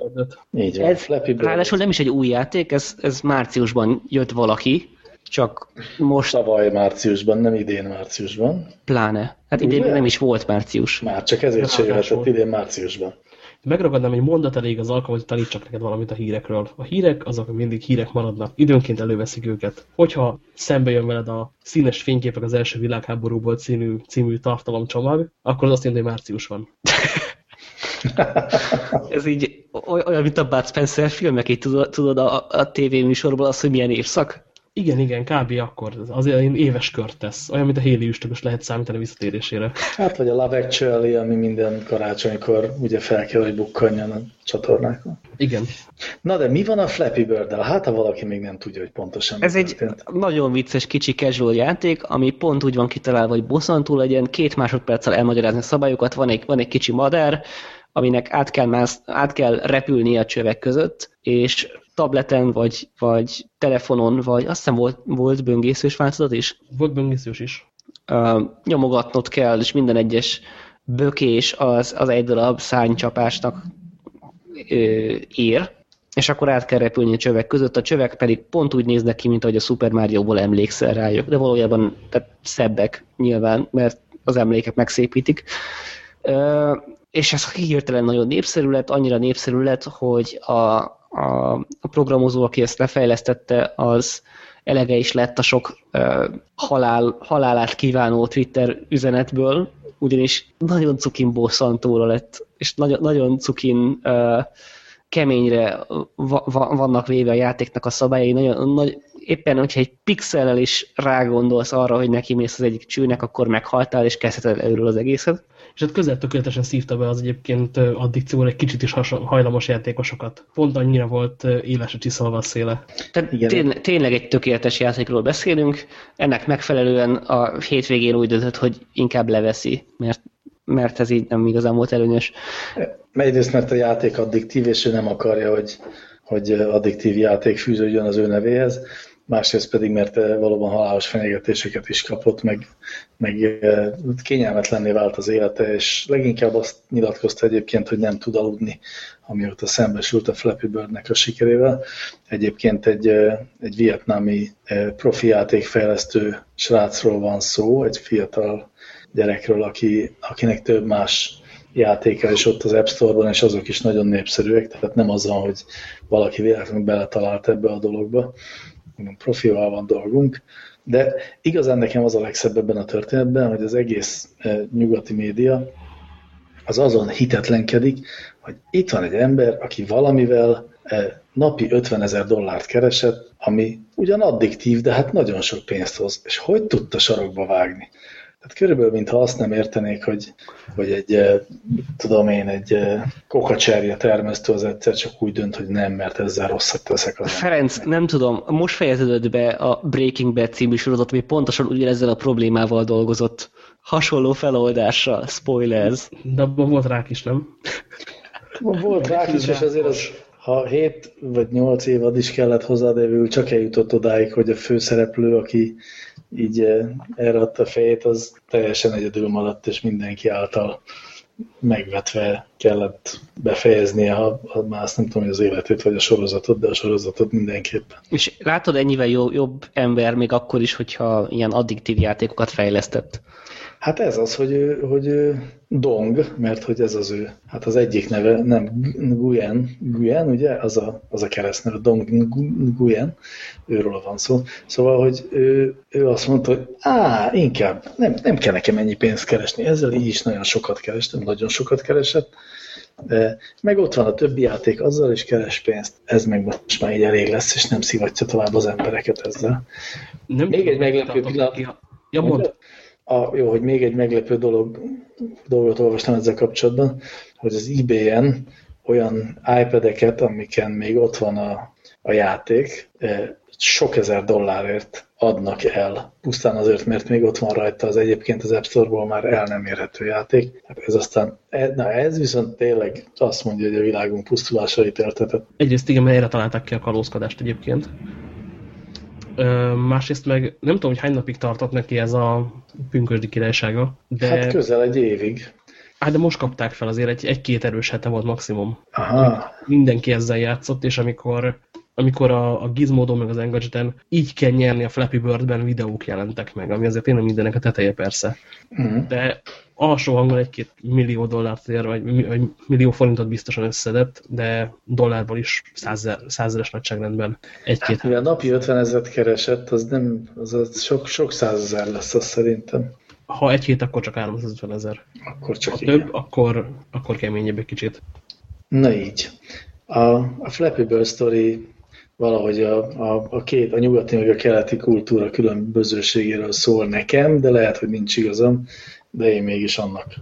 Így van, ez, Flappy Bird. Ráadásul nem is egy új játék, ez, ez márciusban jött valaki, csak most... Tavaly márciusban, nem idén márciusban. Pláne. Hát idén Ugye? nem is volt március. Már csak ezért se jöhetett idén márciusban. Megragadnám egy mondat elég az alkalom, hogy tanítsak neked valamit a hírekről. A hírek azok mindig hírek maradnak, időnként előveszik őket. Hogyha szembe jön veled a színes fényképek az első világháborúból című, című tartalomcsomag, akkor az azt jelenti, hogy március van. Ez így olyan, mint a Bud Spencer filmek, így tudod, tudod a, a tévéműsorból az, hogy milyen évszak? Igen, igen, kb. akkor. Azért éves kört tesz. Olyan, mint a Héli üstökös lehet számítani visszatérésére. Hát, vagy a Love Actually, ami minden karácsonykor ugye fel kell, hogy bukkanjon a csatornákon. Igen. Na de mi van a Flappy bird -el? Hát, ha valaki még nem tudja, hogy pontosan Ez egy történt. nagyon vicces kicsi casual játék, ami pont úgy van kitalálva, hogy bosszantú legyen, két másodperccel elmagyarázni a szabályokat, van egy, van egy kicsi madár, aminek át kell, mász, át kell repülni a csövek között, és tableten, vagy, vagy telefonon, vagy azt hiszem volt, volt böngészős változat is? Volt böngészős is. Uh, nyomogatnod kell, és minden egyes bökés az, az egy darab szánycsapásnak ö, ér, és akkor át kell repülni a csövek között, a csövek pedig pont úgy néznek ki, mint ahogy a Super Mario-ból emlékszel rájuk, de valójában tehát szebbek nyilván, mert az emlékek megszépítik. Uh, és ez hirtelen nagyon népszerű lett, annyira népszerű lett, hogy a, a, a programozó, aki ezt lefejlesztette, az elege is lett a sok uh, halál, halálát kívánó Twitter üzenetből, ugyanis nagyon cukin bosszantóra lett, és nagyon, nagyon cukin uh, keményre va, va, vannak véve a játéknak a szabályai. Nagyon, nagy, éppen, hogyha egy pixellel is rágondolsz arra, hogy neki mész az egyik csőnek, akkor meghaltál, és kezdheted előről az egészet és hát közel tökéletesen szívta be az egyébként addikcióra egy kicsit is hajlamos játékosokat. Pont annyira volt éles a csiszolva a széle. Tehát Igen. tényleg egy tökéletes játékról beszélünk, ennek megfelelően a hétvégén úgy döntött, hogy inkább leveszi, mert mert ez így nem igazán volt előnyös. Egyrészt, mert a játék addiktív, és ő nem akarja, hogy, hogy addiktív játék fűződjön az ő nevéhez. Másrészt pedig, mert valóban halálos fenyegetéseket is kapott, meg, meg kényelmetlenné vált az élete, és leginkább azt nyilatkozta egyébként, hogy nem tud aludni, amióta szembesült a Flappy Birdnek a sikerével. Egyébként egy, egy vietnámi profi játékfejlesztő srácról van szó, egy fiatal gyerekről, aki, akinek több más játéka is ott az App Store-ban, és azok is nagyon népszerűek, tehát nem az van, hogy valaki véletlenül beletalált ebbe a dologba, profival van dolgunk, de igazán nekem az a legszebb ebben a történetben, hogy az egész eh, nyugati média az azon hitetlenkedik, hogy itt van egy ember, aki valamivel eh, napi 50 ezer dollárt keresett, ami ugyan addiktív, de hát nagyon sok pénzt hoz. És hogy tudta sarokba vágni? Tehát körülbelül, mintha azt nem értenék, hogy, hogy egy, eh, tudom én, egy eh, kokacserje termesztő az egyszer csak úgy dönt, hogy nem, mert ezzel rosszat teszek. Az Ferenc, nem. nem tudom, most fejeződött be a Breaking Bad című sorozat, ami pontosan ugyanezzel a problémával dolgozott. Hasonló feloldással, spoilers. De abban volt rák is, nem? Volt rák is, és azért az, ha 7 vagy 8 évad is kellett hozzá, de ő csak eljutott odáig, hogy a főszereplő, aki így eh, erre adta a fejét, az teljesen egyedül maradt, és mindenki által megvetve kellett befejeznie, ha, ha már azt nem tudom, hogy az életét vagy a sorozatot, de a sorozatot mindenképpen. És látod, ennyivel jobb, jobb ember még akkor is, hogyha ilyen addiktív játékokat fejlesztett. Hát ez az, hogy, hogy Dong, mert hogy ez az ő, hát az egyik neve, nem Guyen, Guyen, ugye, az a, az a keresztneve, Dong Guyen, őről van szó. Szóval, hogy ő, ő azt mondta, hogy á, inkább, nem, nem kell nekem ennyi pénzt keresni, ezzel így is nagyon sokat kerestem, nagyon sokat keresett, de meg ott van a többi játék, azzal is keres pénzt, ez meg most már így elég lesz, és nem szivatja tovább az embereket ezzel. Nem Még egy meglepő pillanat. Ja, mond a, jó, hogy még egy meglepő dolog, dolgot olvastam ezzel kapcsolatban, hogy az eBay-en olyan iPad-eket, amiken még ott van a, a játék, sok ezer dollárért adnak el, pusztán azért, mert még ott van rajta az egyébként az App Store-ból már el nem érhető játék. Hát ez aztán, e, na ez viszont tényleg azt mondja, hogy a világunk pusztulásait értetett. Egyrészt igen, mert erre találták ki a kalózkodást egyébként. Másrészt meg nem tudom, hogy hány napig tartott neki ez a pünkösdi királysága. De... Hát közel egy évig. Hát de most kapták fel, azért egy, egy-két erős hete volt maximum. Aha. Mindenki ezzel játszott, és amikor, amikor a, a Gizmodo meg az Engadgeten így kell nyerni a Flappy Bird-ben videók jelentek meg, ami azért tényleg mindenek a teteje persze. -huh. De alsó hangon egy-két millió dollárt ér, vagy, vagy millió forintot biztosan összedett, de dollárból is százer, százeres nagyságrendben egy-két. Hát, a napi 50 ezeret keresett, az nem, az, az sok, sok százezer lesz, az szerintem. Ha egy hét, akkor csak 350 ezer. Akkor csak Ha több, akkor, akkor keményebb egy kicsit. Na így. A, a Flappy Bird Story valahogy a, a, a két, a nyugati meg a keleti kultúra különbözőségéről szól nekem, de lehet, hogy nincs igazam de én mégis annak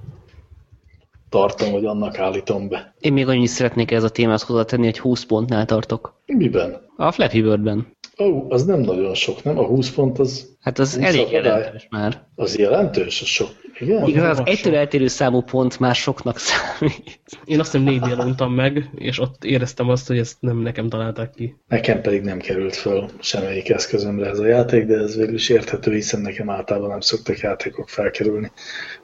tartom, hogy annak állítom be. Én még annyit szeretnék ez a témát hozzátenni, hogy 20 pontnál tartok. Miben? A Flappy Bird-ben. Ó, az nem nagyon sok, nem? A 20 pont az... Hát az elég jelentős már. Az jelentős? Az sok. Igen? Igaz, az egytől eltérő számú pont már soknak számít. Én azt hiszem négynél untam meg, és ott éreztem azt, hogy ezt nem nekem találták ki. Nekem pedig nem került föl semmelyik eszközömre ez a játék, de ez végül is érthető, hiszen nekem általában nem szoktak játékok felkerülni.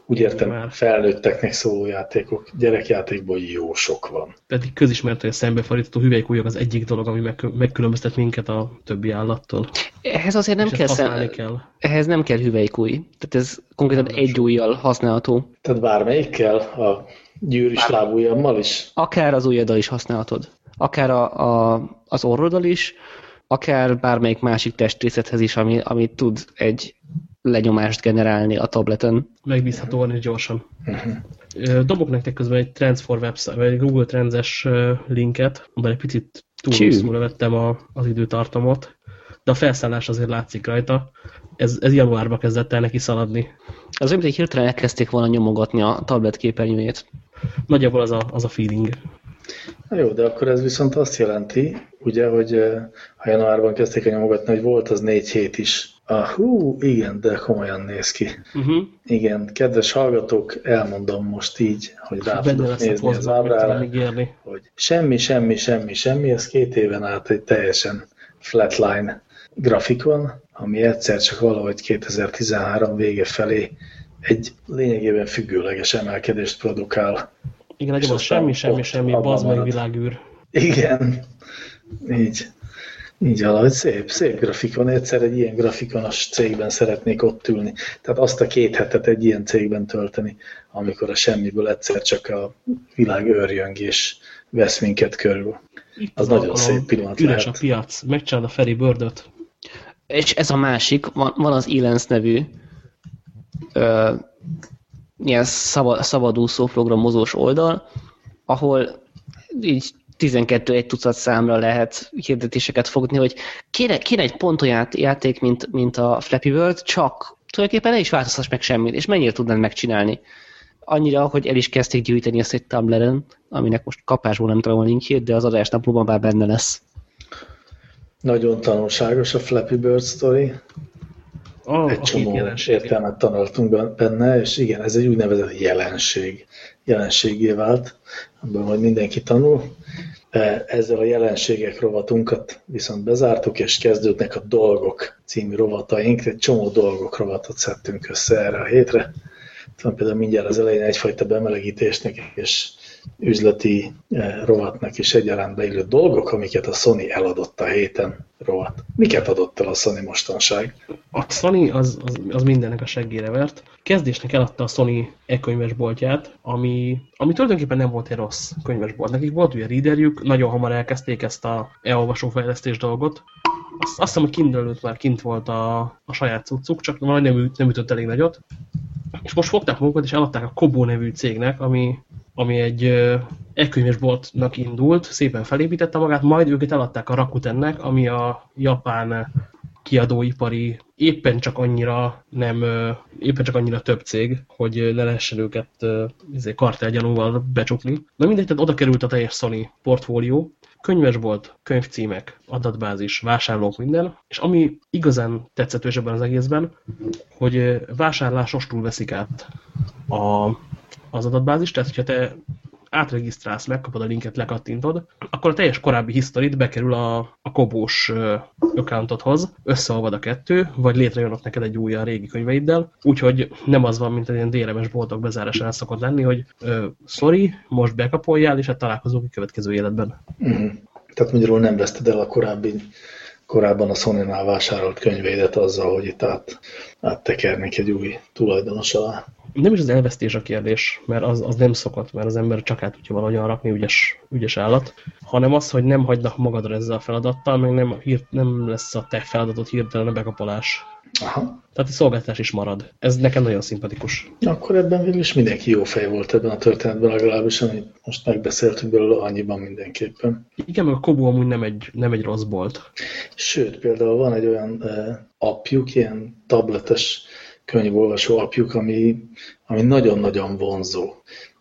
Úgy értem, Már. felnőtteknek szóló játékok, gyerekjátékból jó sok van. Pedig közismert, hogy a szembefordító hüvelykújjak az egyik dolog, ami megkülönböztet minket a többi állattól. Ehhez azért nem kell, szem... kell. Ehhez nem kell hüvelykúj. Tehát ez konkrétan egy ujjal használható. Tehát bármelyikkel? A gyűrűs lábujjammal is? Akár az ujjaddal is használhatod. Akár a, a, az orroddal is, akár bármelyik másik testrészethez is, ami, ami tud egy lenyomást generálni a tableten. Megbízhatóan és gyorsan. -huh. Dobok nektek közben egy Trends for website, vagy egy Google Trends-es linket, amiben egy picit túl vettem a, az időtartamot, de a felszállás azért látszik rajta. Ez, ez januárban kezdett el neki szaladni. Az olyan, hogy hirtelen elkezdték volna nyomogatni a tablet képernyőjét. Nagyjából az a, az a feeling. Na jó, de akkor ez viszont azt jelenti, ugye, hogy ha januárban kezdték el nyomogatni, hogy volt az négy hét is. Ah, hú, igen, de komolyan néz ki. Uh mhm. -huh. Igen, kedves hallgatók, elmondom most így, hogy rá tudok nézni az ábrára, hogy semmi, semmi, semmi, semmi, ez két éven át egy teljesen flatline grafikon, ami egyszer csak valahogy 2013 vége felé egy lényegében függőleges emelkedést produkál. Igen, az semmi, semmi, semmi, bazd meg világűr. Igen, így. Így valahogy szép, szép grafikon. Egyszer egy ilyen grafikonos cégben szeretnék ott ülni. Tehát azt a két hetet egy ilyen cégben tölteni, amikor a semmiből egyszer csak a világ őrjöng és vesz minket körül. Itt az, nagyon szép pillanat Üres lehet. a piac, megcsinálod a Feri Bördöt. És ez a másik, van, van az Ilens nevű ö, ilyen szabad, szabadúszó programozós oldal, ahol így 12 egy tucat számra lehet hirdetéseket fogni, hogy kéne, kéne egy pont olyan játék, mint, mint a Flappy World, csak tulajdonképpen ne is változtass meg semmit, és mennyire tudnád megcsinálni. Annyira, hogy el is kezdték gyűjteni ezt egy Tumblr-en, aminek most kapásból nem tudom a linkjét, de az adásnaplóban már benne lesz. Nagyon tanulságos a Flappy Bird story. Oh, egy csomó értelmet tanultunk benne, és igen, ez egy úgynevezett jelenség. Jelenségé vált, abban majd mindenki tanul. E, ezzel a jelenségek rovatunkat viszont bezártuk, és kezdődnek a dolgok című rovataink. Egy csomó dolgok rovatot szedtünk össze erre a hétre. Tudom, például mindjárt az elején egyfajta bemelegítésnek és üzleti eh, rovatnak is egyaránt beillő dolgok, amiket a Sony eladott a héten rovat. Miket adott el a Sony mostanság? A Sony az, az, az mindennek a seggére vert. Kezdésnek eladta a Sony e-könyvesboltját, ami, ami tulajdonképpen nem volt egy rossz könyvesbolt. Nekik volt ugye readerjük, nagyon hamar elkezdték ezt a e-olvasó fejlesztés dolgot. Azt, azt hiszem, hogy kindle már kint volt a, a saját cuccuk, csak valahogy nem, nem ütött elég nagyot. És most fogták magukat, és eladták a Kobo nevű cégnek, ami ami egy e-könyvesboltnak indult, szépen felépítette magát, majd őket eladták a Rakutennek, ami a japán kiadóipari éppen csak annyira nem, éppen csak annyira több cég, hogy ne lehessen őket izé, kartelgyanúval becsukni. Na mindegy, tehát oda került a teljes Sony portfólió, könyvesbolt, könyvcímek, adatbázis, vásárlók, minden, és ami igazán tetszett ebben az egészben, hogy vásárlásostól veszik át a, az adatbázis, tehát hogyha te átregisztrálsz, megkapod a linket, lekattintod, akkor a teljes korábbi historit bekerül a, a kobós accountodhoz, összeolvad a kettő, vagy létrejön ott neked egy új a régi könyveiddel, úgyhogy nem az van, mint egy ilyen DRM-es boltok bezárásán szokott lenni, hogy ö, sorry, most bekapoljál, és hát találkozunk a következő életben. Mm -hmm. Tehát magyarul nem veszted el a korábbi korábban a Sony-nál vásárolt könyveidet azzal, hogy itt át, áttekernék egy új tulajdonos alá nem is az elvesztés a kérdés, mert az, az nem szokott, mert az ember csak át tudja valahogyan rakni, ügyes, ügyes állat, hanem az, hogy nem hagynak magadra ezzel a feladattal, meg nem, nem lesz a te feladatot hirtelen a bekapolás. Aha. Tehát a szolgáltatás is marad. Ez nekem nagyon szimpatikus. Akkor ebben végül is mindenki jó fej volt ebben a történetben, legalábbis amit most megbeszéltünk belőle annyiban mindenképpen. Igen, meg a Kobo amúgy nem egy, nem egy rossz bolt. Sőt, például van egy olyan uh, appjuk, ilyen tabletes könyvolvasó apjuk, ami ami nagyon-nagyon vonzó.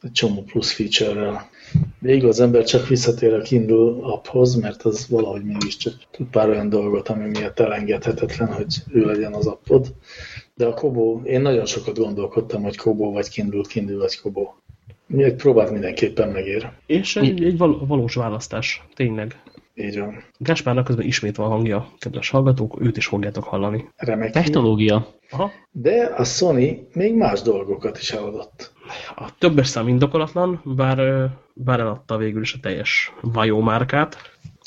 Egy csomó plusz feature-rel. Végül az ember csak visszatér a Kindle apphoz, mert az valahogy mégiscsak tud pár olyan dolgot, ami miatt elengedhetetlen, hogy ő legyen az appod. De a Kobo, én nagyon sokat gondolkodtam, hogy Kobo vagy Kindle, Kindle vagy Kobo. Egy próbát mindenképpen megér. És egy, egy valós választás, tényleg. Így van. Gáspárnak közben ismét van hangja, kedves hallgatók, őt is fogjátok hallani. Remek. Technológia. Aha. De a Sony még más dolgokat is eladott. A többes szám indokolatlan, bár, bár eladta végül is a teljes Vajo márkát.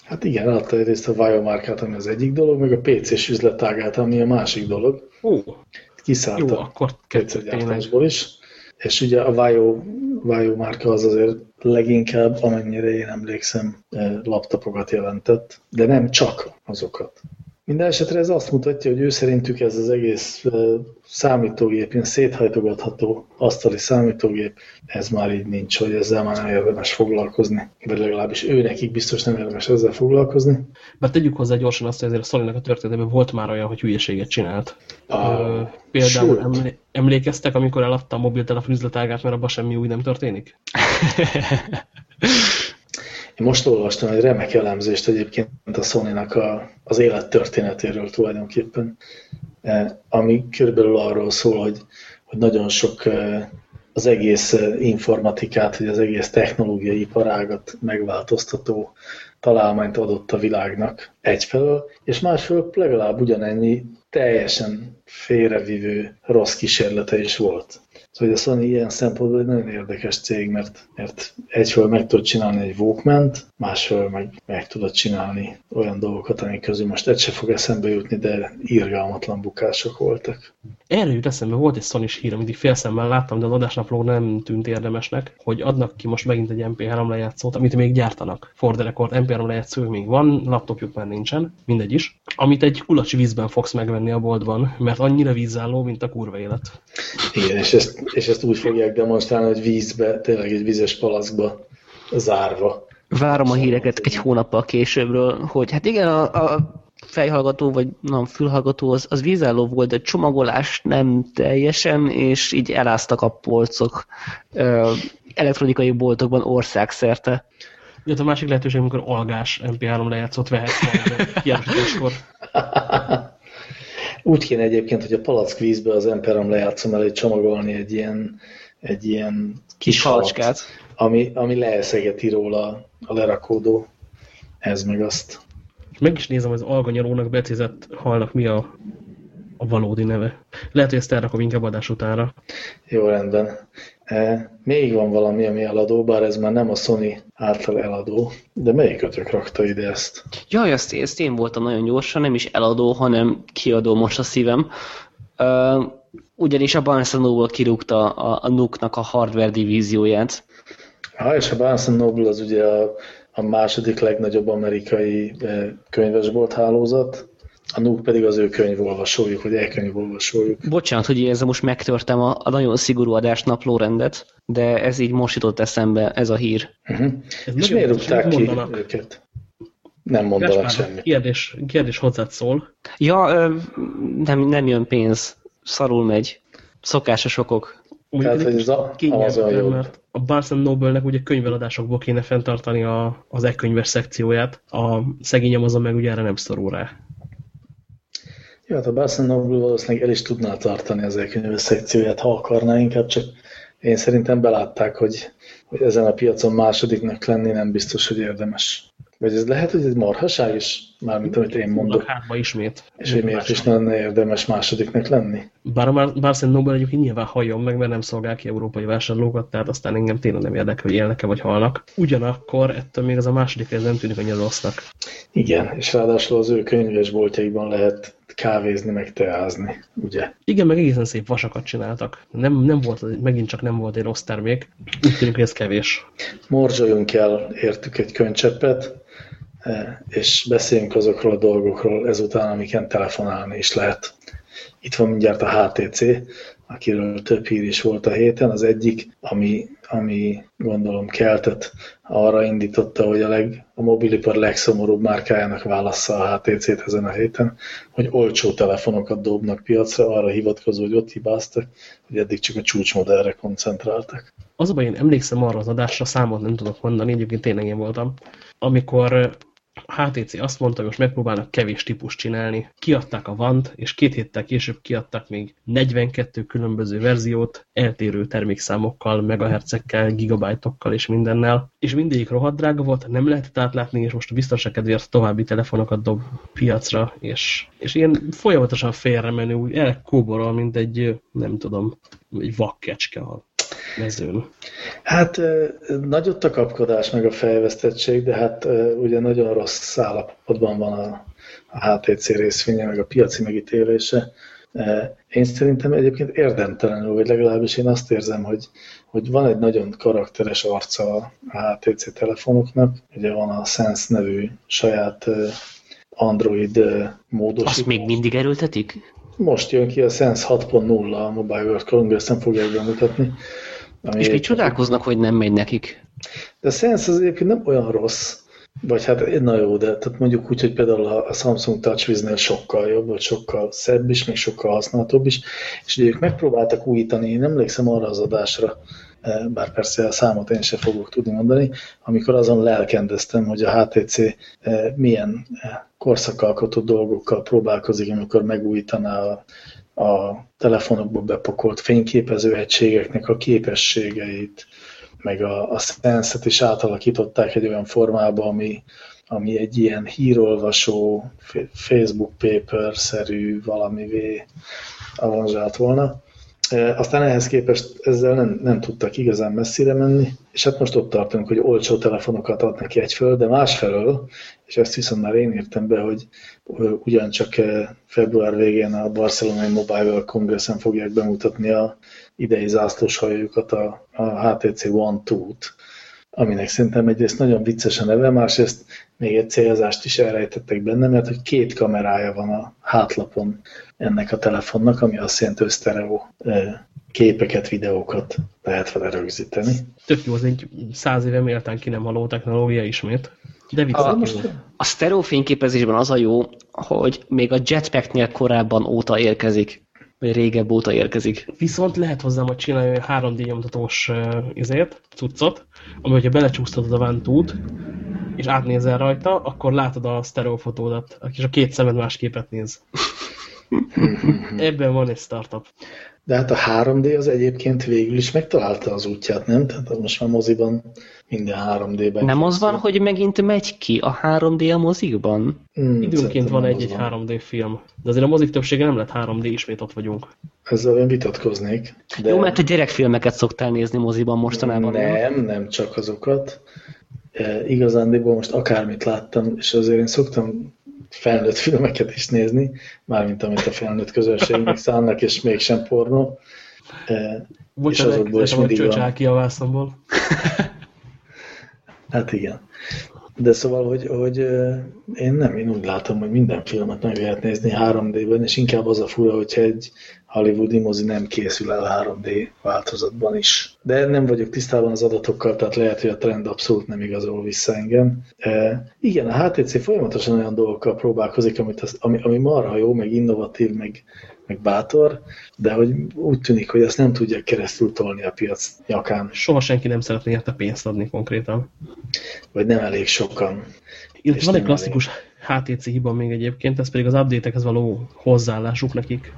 Hát igen, eladta egyrészt a Vajo márkát, ami az egyik dolog, meg a PC-s üzletágát, ami a másik dolog. Ó, Kiszállt jó, akkor kettő is. És ugye a Vajo, Vajo márka az azért leginkább, amennyire én emlékszem, laptopokat jelentett, de nem csak azokat. Minden esetre ez azt mutatja, hogy ő szerintük ez az egész számítógép, ilyen széthajtogatható asztali számítógép, ez már így nincs, hogy ezzel már nem érdemes foglalkozni. Vagy legalábbis ő nekik biztos nem érdemes ezzel foglalkozni. Mert tegyük hozzá gyorsan azt, hogy azért a sony a történetében volt már olyan, hogy hülyeséget csinált. Ah, Például emlé emlékeztek, amikor eladta a mobiltelefon üzletágát, mert abban semmi új nem történik? Én most olvastam egy remek elemzést egyébként a sony a, az élettörténetéről tulajdonképpen, e, ami körülbelül arról szól, hogy, hogy nagyon sok e, az egész informatikát, hogy az egész technológiai iparágat megváltoztató találmányt adott a világnak egyfelől, és másfelől legalább ugyanennyi teljesen félrevívő rossz kísérlete is volt. Szóval a Sony ilyen szempontból egy nagyon érdekes cég, mert, mert egyfelől meg tud csinálni egy walkman másfelől meg, meg tudod csinálni olyan dolgokat, amik közül most egy se fog eszembe jutni, de írgalmatlan bukások voltak. Erről jut eszembe, volt egy sony hír, amit félszemmel láttam, de az adásnapló nem tűnt érdemesnek, hogy adnak ki most megint egy MP3 lejátszót, amit még gyártanak. For the record, MP3 lejátszó még van, laptopjuk már nincsen, mindegy is, amit egy kulacs vízben fogsz megvenni a boltban, mert annyira vízálló, mint a kurva élet. Igen, és ezt, és ezt úgy fogják demonstrálni, hogy vízbe, tényleg egy vizes palaszba zárva. Várom a híreket egy hónappal későbbről, hogy hát igen, a, a fejhallgató, vagy nem, fülhallgató az, az vízálló volt, de csomagolás nem teljesen, és így eláztak a polcok ö, elektronikai boltokban országszerte. Jött a másik lehetőség, amikor algás MP3 lejátszott vehetsz kiállításkor. Úgy kéne egyébként, hogy a palack vízbe az MP3 lejátszom elé csomagolni egy ilyen, egy ilyen kis halacskát, ami, ami leeszegeti róla a lerakódó. Ez meg azt. Meg is nézem, az alganyalónak becézett halnak mi a, a valódi neve. Lehet, hogy ezt elrakom inkább adás utánra. Jó, rendben. E, még van valami, ami eladó, bár ez már nem a Sony által eladó, de melyik ötök rakta ide ezt? Jaj, ezt, ezt én voltam nagyon gyorsan, nem is eladó, hanem kiadó most a szívem. Uh, ugyanis a Barnes Noble kirúgta a, a Nook-nak a hardware divízióját. Ha, és a Barnes Noble az ugye a, a második legnagyobb amerikai könyvesbolt hálózat, a Nook pedig az ő könyvolvasójuk, vagy elkönyvolvasójuk. Bocsánat, hogy ezzel most megtörtem a, a nagyon szigorú adás naplórendet, de ez így most jutott eszembe, ez a hír. Uh -huh. ez És miért rúgták ki mondanak. őket? Nem mondanak Gáspár, semmit. Kérdés, kérdés hozzád szól. Ja, nem, nem jön pénz. Szarul megy. Szokásos okok. Tehát, hogy ez a, Amazon mert a Barnes Noble-nek ugye könyveladásokból kéne fenntartani a, az e-könyves szekcióját, a szegény Amazon meg ugye erre nem szorul rá. Jó, hát a Noble valószínűleg el is tudná tartani az e-könyves szekcióját, ha akarná, inkább csak én szerintem belátták, hogy, hogy ezen a piacon másodiknak lenni nem biztos, hogy érdemes. Vagy ez lehet, hogy egy marhaság is, mármint amit én mondok. Hátba ismét. És hogy miért is lenne érdemes másodiknak lenni? Bár a Barnes Noble egyébként nyilván halljon meg, mert nem szolgál ki európai vásárlókat, tehát aztán engem tényleg nem érdekel, hogy élnek-e vagy halnak. Ugyanakkor ettől még az a második ez nem tűnik annyira rossznak. Igen, és ráadásul az ő könyvesboltjaikban lehet kávézni, meg teázni, ugye? Igen, meg egészen szép vasakat csináltak. Nem, nem volt, megint csak nem volt egy rossz termék. Úgy tűnik, hogy ez kevés. Morzsoljunk el, értük egy könycseppet, e, és beszéljünk azokról a dolgokról ezután, amiken telefonálni is lehet. Itt van mindjárt a HTC, akiről több hír is volt a héten. Az egyik, ami, ami gondolom keltett, arra indította, hogy a, leg, a mobilipar legszomorúbb márkájának válassza a HTC-t ezen a héten, hogy olcsó telefonokat dobnak piacra, arra hivatkozó, hogy ott hibáztak, hogy eddig csak a csúcsmodellre koncentráltak. Az én emlékszem arra az adásra, számot nem tudok mondani, egyébként tényleg én voltam, amikor HTC azt mondta, hogy most megpróbálnak kevés típus csinálni. Kiadták a Vant, és két héttel később kiadtak még 42 különböző verziót, eltérő termékszámokkal, megahercekkel, gigabájtokkal és mindennel. És mindegyik rohadt drága volt, nem lehetett átlátni, és most a biztonság kedvéért további telefonokat dob piacra, és, és ilyen folyamatosan félremenő, úgy elkóborol, mint egy, nem tudom, egy vakkecske a mezőn. Hát nagyot a kapkodás, meg a fejvesztettség, de hát ugye nagyon rossz állapotban van a, a HTC részvénye, meg a piaci megítélése. Én szerintem egyébként érdemtelenül, vagy legalábbis én azt érzem, hogy, hogy van egy nagyon karakteres arca a HTC telefonoknak. Ugye van a Sense nevű saját Android módosító. Azt még mindig erőltetik? Most jön ki a Sense 6.0, a Mobile World Congress nem fogják bemutatni. Ami és még csodálkoznak, hogy nem megy nekik. De a Sense az egyébként nem olyan rossz, vagy hát na jó, de tehát mondjuk úgy, hogy például a Samsung TouchWiz-nél sokkal jobb, vagy sokkal szebb is, még sokkal használhatóbb is, és ugye ők megpróbáltak újítani, én emlékszem arra az adásra, e, bár persze a számot én sem fogok tudni mondani, amikor azon lelkendeztem, hogy a HTC e, milyen e, korszakalkotó dolgokkal próbálkozik, amikor megújítaná a a telefonokba bepakolt fényképező egységeknek a képességeit, meg a, a Sense-et is átalakították egy olyan formába, ami, ami egy ilyen hírolvasó, Facebook paper-szerű valamivé avanzsált volna. Aztán ehhez képest ezzel nem, nem tudtak igazán messzire menni, és hát most ott tartunk, hogy olcsó telefonokat adnak egyfelől, de másfelől, és ezt viszont már én írtam be, hogy ugyancsak február végén a Barcelonai Mobile World Congressen fogják bemutatni a idei zászlós hajójukat, a, a HTC One 2-t, aminek szerintem egyrészt nagyon vicces a neve, másrészt még egy célzást is elrejtettek benne, mert hogy két kamerája van a hátlapon ennek a telefonnak, ami azt jelenti, hogy sztereó képeket, videókat lehet vele rögzíteni. Tök jó, az egy száz éve méltán ki nem haló technológia ismét. De a, most... a sztereó fényképezésben az a jó, hogy még a jetpacknél korábban óta érkezik, vagy régebb óta érkezik. Viszont lehet hozzá hogy csinálni egy 3D nyomtatós uh, izért, cuccot, ami hogyha belecsúsztatod a vántút, és átnézel rajta, akkor látod a sztereofotódat, és a két szemed más képet néz. Ebben van egy startup. De hát a 3D az egyébként végül is megtalálta az útját, nem? Tehát most már moziban minden 3D-ben. Nem az van, hogy megint megy ki a 3D a mozikban? Hmm, Időnként van egy-egy 3D film. De azért a mozik többsége nem lett 3D, ismét ott vagyunk. Ezzel én vitatkoznék. De... Jó, mert a gyerekfilmeket szoktál nézni moziban mostanában. Nem, nem, nem csak azokat. E, igazándiból most akármit láttam, és azért én szoktam felnőtt filmeket is nézni, mármint amit a felnőtt közönségnek szánnak, és mégsem pornó. E, Bocsánat, és azokból is mindig van. a vászomból. hát igen. De szóval, hogy, hogy én nem, én úgy látom, hogy minden filmet meg lehet nézni 3D-ben, és inkább az a fura, hogyha egy hollywoodi mozi nem készül el 3D változatban is. De nem vagyok tisztában az adatokkal, tehát lehet, hogy a trend abszolút nem igazol vissza engem. E, igen, a HTC folyamatosan olyan dolgokkal próbálkozik, amit az, ami, ami marha jó, meg innovatív, meg, meg bátor, de hogy úgy tűnik, hogy ezt nem tudják keresztül tolni a piac nyakán. Soha senki nem szeretné érte pénzt adni konkrétan. Vagy nem elég sokan. Illetve van egy klasszikus elég. HTC hiba még egyébként, ez pedig az update-ekhez való hozzáállásuk nekik.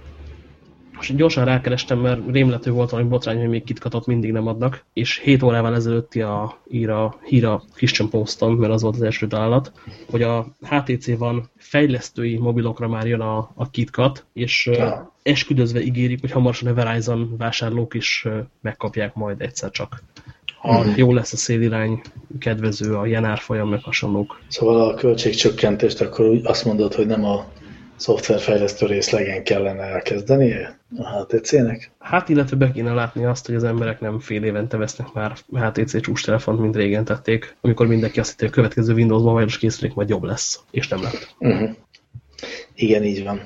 Most gyorsan rákerestem, mert rémlető volt valami botrány, hogy még kitkatot mindig nem adnak, és 7 órával ezelőtti a híra, híra Christian Poston, mert az volt az első találat, hogy a HTC van fejlesztői mobilokra már jön a, a KitKat, és ja. esküdözve ígérik, hogy hamarosan a Verizon vásárlók is megkapják majd egyszer csak. Ha mm. jó lesz a szélirány, kedvező a jenár folyam, meg hasonlók. Szóval a költségcsökkentést akkor úgy azt mondod, hogy nem a szoftverfejlesztő részlegen kellene elkezdenie a HTC-nek? Hát, illetve be kéne látni azt, hogy az emberek nem fél évente vesznek már HTC csúcstelefont, mint régen tették, amikor mindenki azt hitte, hogy a következő Windows Mobile-os készülék majd jobb lesz, és nem lett. Uh -huh. Igen, így van.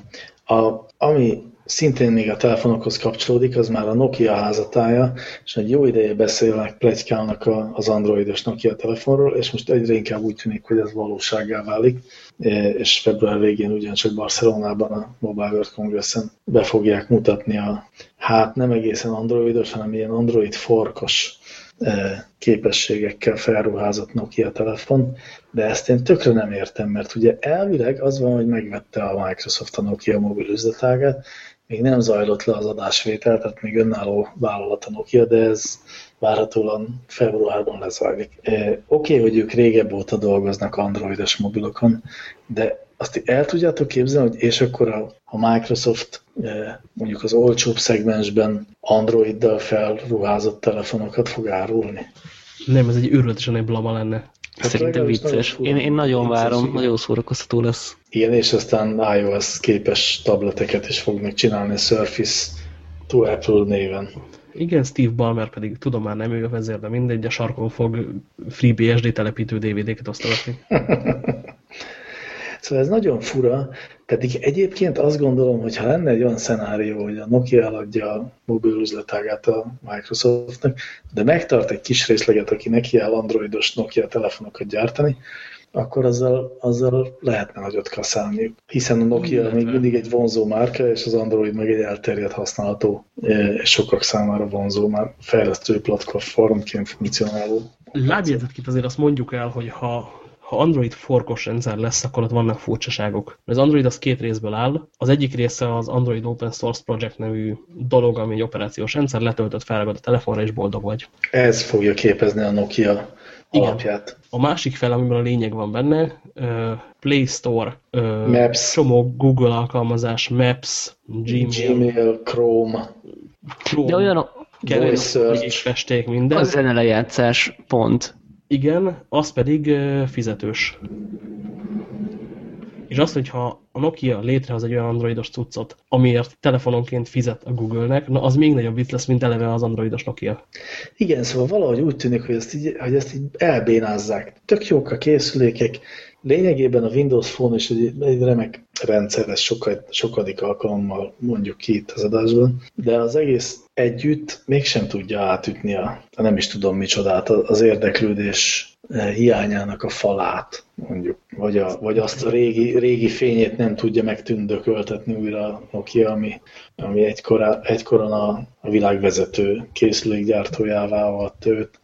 A, ami szintén még a telefonokhoz kapcsolódik, az már a Nokia házatája, és egy jó ideje beszélnek, plegykálnak az androidos Nokia telefonról, és most egyre inkább úgy tűnik, hogy ez valóságá válik, e, és február végén ugyancsak Barcelonában a Mobile World Congressen be fogják mutatni a, hát nem egészen androidos, hanem ilyen android forkos e, képességekkel felruházott Nokia telefon, de ezt én tökre nem értem, mert ugye elvileg az van, hogy megvette a Microsoft a Nokia mobil üzletágát, még nem zajlott le az adásvétel, tehát még önálló vállalat a Nokia, de ez várhatóan februárban lezajlik. Oké, okay, hogy ők régebb óta dolgoznak androidos mobilokon, de azt el tudjátok képzelni, hogy és akkor a, a Microsoft mondjuk az olcsóbb szegmensben Androiddal felruházott telefonokat fog árulni? Nem, ez egy őrületesen egy blama lenne. Hát Szerintem vicces. Én, én nagyon vicces, várom, igen. nagyon szórakoztató lesz. Igen, és aztán iOS képes tableteket is fognak csinálni Surface to Apple néven. Igen, Steve Ballmer pedig tudom már nem ő a vezér, de mindegy, a sarkon fog FreeBSD telepítő DVD-ket osztogatni. Szóval ez nagyon fura, pedig egyébként azt gondolom, hogy ha lenne egy olyan szenárió, hogy a Nokia eladja a mobil üzletágát a Microsoftnak, de megtart egy kis részleget, aki neki áll androidos Nokia telefonokat gyártani, akkor azzal, azzal lehetne nagyot kaszálni. Hiszen a Nokia még mindig egy vonzó márka, és az Android meg egy elterjedt használható, és sokak számára vonzó már fejlesztői platformként funkcionáló. Lábjegyzetkép azért azt mondjuk el, hogy ha ha Android forkos rendszer lesz, akkor ott vannak furcsaságok. Az Android az két részből áll. Az egyik része az Android Open Source Project nevű dolog, ami egy operációs rendszer, letöltött, felragad a telefonra, és boldog vagy. Ez fogja képezni a Nokia Igen. alapját. A másik fel, amiben a lényeg van benne, Play Store, Maps. csomó Google alkalmazás, Maps, Gmail, Gmail Chrome. Chrome. De olyan, és festék minden. A zenelejátszás pont. Igen, az pedig fizetős. És azt, hogyha a Nokia létrehoz egy olyan androidos cuccot, amiért telefononként fizet a Google-nek, na az még nagyobb vicc lesz, mint eleve az androidos Nokia. Igen, szóval valahogy úgy tűnik, hogy ezt így, hogy ezt így elbénázzák. Tök jók a készülékek, lényegében a Windows Phone is egy, egy remek rendszer, ez sokkal, sokadik alkalommal mondjuk ki itt az adásban, de az egész együtt mégsem tudja átütni a, nem is tudom micsodát, az érdeklődés eh, hiányának a falát, mondjuk, vagy, a, vagy azt a régi, régi fényét nem tudja megtündököltetni újra a Nokia, ami, ami egykor, egykoron a, a világvezető készülékgyártójává avatt őt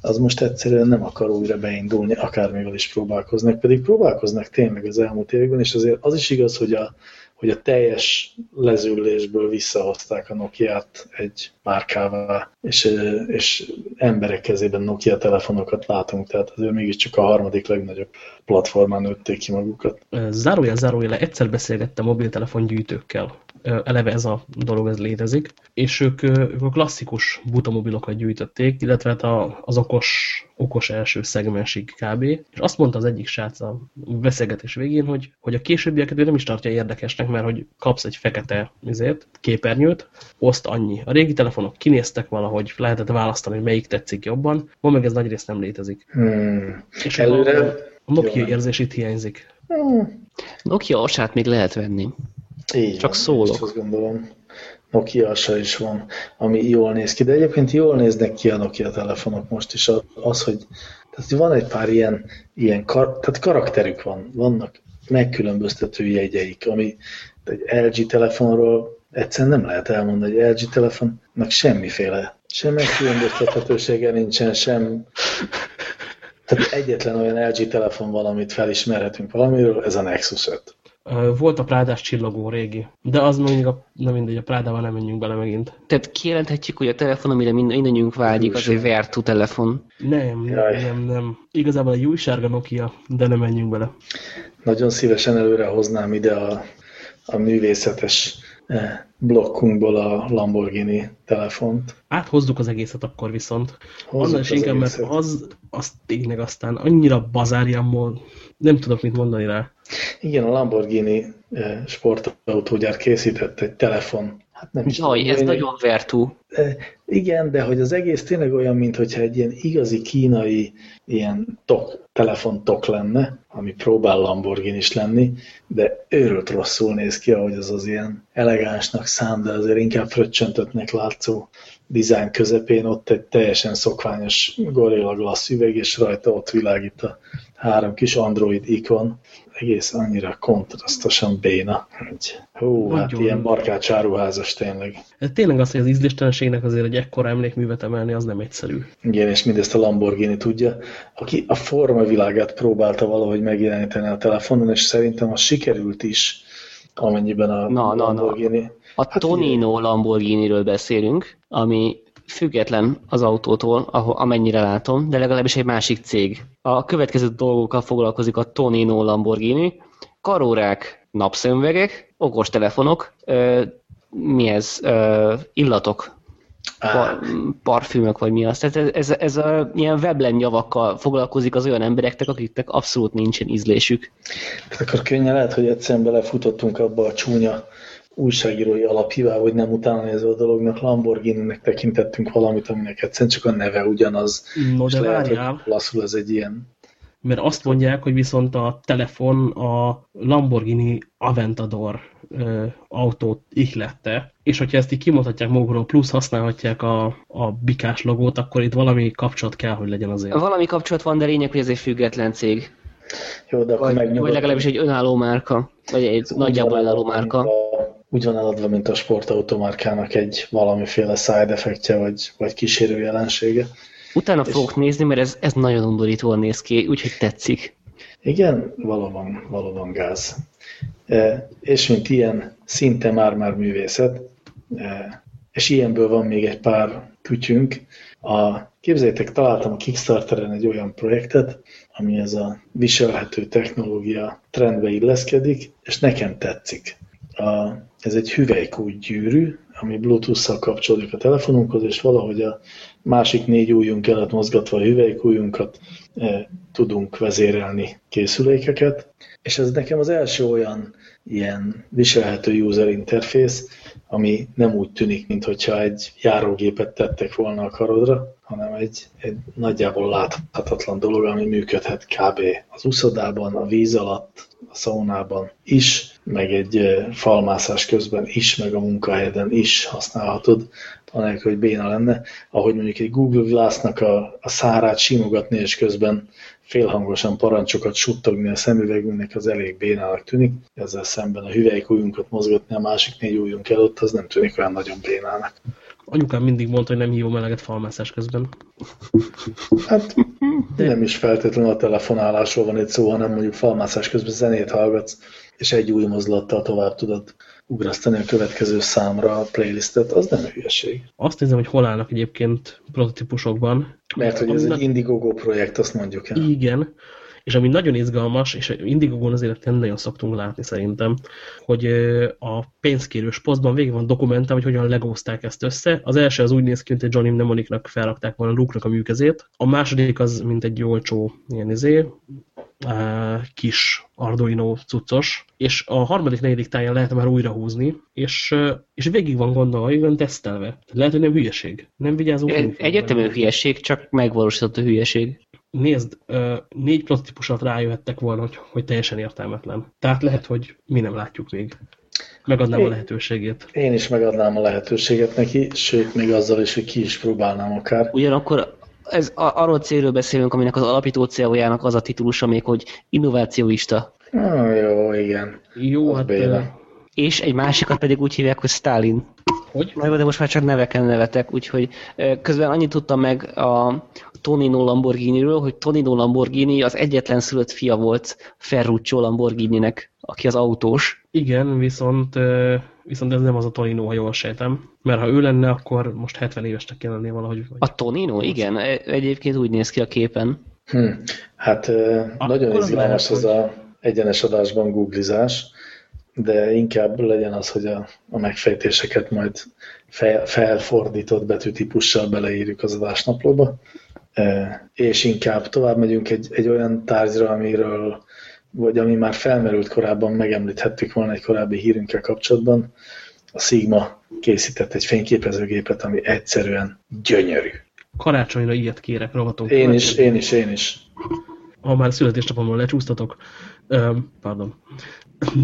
az most egyszerűen nem akar újra beindulni, akármivel is próbálkoznak, pedig próbálkoznak tényleg az elmúlt években, és azért az is igaz, hogy a, hogy a teljes lezüllésből visszahozták a Nokia-t egy márkává, és, és emberek kezében Nokia telefonokat látunk, tehát azért mégiscsak a harmadik legnagyobb platformán nőtték ki magukat. Zárójel, zárójel, egyszer beszélgettem mobiltelefongyűjtőkkel eleve ez a dolog, ez létezik, és ők, ők a klasszikus butamobilokat gyűjtötték, illetve hát az okos, okos első szegmensig kb. És azt mondta az egyik srác a beszélgetés végén, hogy, hogy a későbbieket ő nem is tartja érdekesnek, mert hogy kapsz egy fekete ezért, képernyőt, oszt annyi. A régi telefonok kinéztek valahogy, lehetett választani, hogy melyik tetszik jobban, ma meg ez nagyrészt nem létezik. Hmm. És Előre... a, a Nokia érzés itt hiányzik. Hmm. Nokia osát még lehet venni. Így Csak van, szólok. Azt gondolom. Nokia is van, ami jól néz ki, de egyébként jól néznek ki a Nokia telefonok most is. Az, hogy tehát van egy pár ilyen, ilyen kar, tehát karakterük van, vannak megkülönböztető jegyeik, ami egy LG telefonról egyszerűen nem lehet elmondani, hogy LG telefonnak semmiféle, sem megkülönböztethetősége nincsen, sem tehát egyetlen olyan LG telefon van, amit felismerhetünk valamiről, ez a Nexus 5. Volt a Prádás csillagó régi, de az mondjuk, a, nem mindegy, a Prádával nem menjünk bele megint. Tehát kijelenthetjük, hogy a telefon, amire mindannyiunk vágyik, az egy Vertu telefon. Nem, Jaj. nem, nem. Igazából egy új sárga Nokia, de nem menjünk bele. Nagyon szívesen előre hoznám ide a, a művészetes eh, blokkunkból a Lamborghini telefont. Áthozzuk az egészet akkor viszont. Hozzuk Annál is inkább, mert az, az tényleg aztán annyira bazárjammal, nem tudok mit mondani rá. Igen, a Lamborghini eh, sportautógyár készített egy telefon. Hát nem Jaj, ez nagyon vertú. Eh, igen, de hogy az egész tényleg olyan, mintha egy ilyen igazi kínai ilyen tok, telefontok lenne, ami próbál Lamborghini is lenni, de őrült rosszul néz ki, ahogy az az ilyen elegánsnak szám, de azért inkább fröccsöntöttnek látszó dizájn közepén ott egy teljesen szokványos Gorilla Glass üveg, és rajta ott világít a három kis Android ikon, egész annyira kontrasztosan béna, hogy hú, hát Nagyon. ilyen barkács áruházas tényleg. Ez tényleg az, hogy az ízléstelenségnek azért egy ekkora emlékművet emelni, az nem egyszerű. Igen, és mindezt a Lamborghini tudja, aki a forma világát próbálta valahogy megjeleníteni a telefonon, és szerintem az sikerült is, amennyiben a na, Lamborghini... Na, na. A hát Tonino Lamborghini-ről beszélünk, ami független az autótól, amennyire látom, de legalábbis egy másik cég. A következő dolgokkal foglalkozik a Tonino Lamborghini, karórák, napszemüvegek, okostelefonok, mi ez, illatok, par, parfümök, vagy mi az. Tehát ez, ez, ez a ilyen weblen javakkal foglalkozik az olyan embereknek, akiknek abszolút nincsen ízlésük. Tehát akkor könnyen lehet, hogy egyszerűen belefutottunk abba a csúnya újságírói alaphívá, hogy nem utána nézve a dolognak, Lamborghini-nek tekintettünk valamit, aminek egyszerűen csak a neve ugyanaz. No, de lehet, várjál. Ez egy ilyen. Mert azt mondják, hogy viszont a telefon a Lamborghini Aventador ö, autót ihlette, és hogyha ezt így kimondhatják magukról, plusz használhatják a, a bikás logót, akkor itt valami kapcsolat kell, hogy legyen azért. Valami kapcsolat van, de lényeg, hogy ez egy független cég. Jó, de akkor vagy, vagy legalábbis egy önálló márka, vagy egy nagyjából önálló márka. A úgy van eladva, mint a sportautomárkának egy valamiféle side effektje, vagy, vagy kísérő jelensége. Utána és... fogok nézni, mert ez, ez nagyon undorítóan néz ki, úgyhogy tetszik. Igen, valóban, valóban gáz. E, és mint ilyen, szinte már-már művészet, e, és ilyenből van még egy pár kütyünk. A, képzeljétek, találtam a Kickstarteren egy olyan projektet, ami ez a viselhető technológia trendbe illeszkedik, és nekem tetszik. A, ez egy hüvelykúj gyűrű, ami Bluetooth-szal kapcsolódik a telefonunkhoz, és valahogy a másik négy ujjunk előtt mozgatva a hüvelykújunkat e, tudunk vezérelni készülékeket. És ez nekem az első olyan ilyen viselhető user interface, ami nem úgy tűnik, mintha egy járógépet tettek volna a karodra, hanem egy, egy nagyjából láthatatlan dolog, ami működhet kb. az uszodában, a víz alatt, a szaunában is, meg egy falmászás közben is, meg a munkahelyeden is használhatod, anélkül, hogy béna lenne. Ahogy mondjuk egy Google Glass-nak a, a szárát simogatni, és közben félhangosan parancsokat suttogni a szemüvegünknek, az elég bénának tűnik. Ezzel szemben a hüvelykújunkat mozgatni a másik négy ujjunk előtt, az nem tűnik olyan nagyon bénának. Anyukám mindig mondta, hogy nem hívom eleget falmászás közben. Hát De... nem is feltétlenül a telefonálásról van itt szó, hanem mondjuk falmászás közben zenét hallgatsz, és egy új mozdulattal tovább tudod ugrasztani a következő számra a playlistet, az nem hülyeség. Azt nézem, hogy hol állnak egyébként prototípusokban. Mert hogy ez egy Indiegogo projekt, azt mondjuk el. Igen, és ami nagyon izgalmas, és Indiegogon azért nem nagyon szoktunk látni szerintem, hogy a pénzkérős posztban végig van dokumentál, hogy hogyan legózták ezt össze. Az első az úgy néz ki, mint egy Johnny Mnemonicnak felrakták volna Luke-nak a műkezét. A második az, mint egy olcsó ilyen izé, kis Arduino cuccos, és a harmadik, negyedik táján lehet már újra húzni, és, és végig van gondolva, igen, tesztelve. Lehet, hogy nem hülyeség. Nem vigyázunk. Egyetemű hülyeség, csak megvalósított a hülyeség nézd, négy prototípusat rájöhettek volna, hogy, hogy teljesen értelmetlen. Tehát lehet, hogy mi nem látjuk még. Megadnám én, a lehetőségét. Én is megadnám a lehetőséget neki, sőt, még azzal is, hogy ki is próbálnám akár. Ugyanakkor ez arról célről beszélünk, aminek az alapító céljának az a titulusa még, hogy innovációista. Ah, jó, igen. Jó, az hát... Béla. És egy másikat pedig úgy hívják, hogy Stalin. Hogy? Na de most már csak neveken nevetek, úgyhogy közben annyit tudtam meg a Tonino Lamborghini-ről, hogy Tonino Lamborghini az egyetlen szülött fia volt Ferruccio Lamborghini-nek, aki az autós. Igen, viszont, viszont ez nem az a Tonino, ha jól sejtem. Mert ha ő lenne, akkor most 70 évesnek kell lennie valahogy. Vagy a Tonino? Igen, e, egyébként úgy néz ki a képen. Hm. Hát akkor nagyon izgalmas az a egyenes adásban googlizás de inkább legyen az, hogy a, a megfejtéseket majd fel, felfordított betűtípussal beleírjuk az adásnaplóba, és inkább tovább megyünk egy, egy olyan tárgyra, amiről, vagy ami már felmerült korábban, megemlíthettük volna egy korábbi hírünkkel kapcsolatban, a Sigma készített egy fényképezőgépet, ami egyszerűen gyönyörű. Karácsonyra ilyet kérek, rovatunk. Én is, én is, én is. Ha már születésnapomról lecsúsztatok, pardon,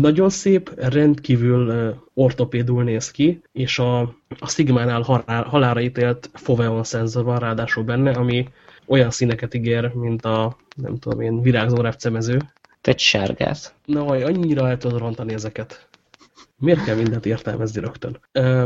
nagyon szép, rendkívül ortopédul néz ki, és a, a Sigmánál halára ítélt Foveon szenzor van ráadásul benne, ami olyan színeket ígér, mint a, nem tudom én, virágzó repcemező. Egy sárgát. Na, annyira el tudod rontani ezeket. Miért kell mindent értelmezni rögtön?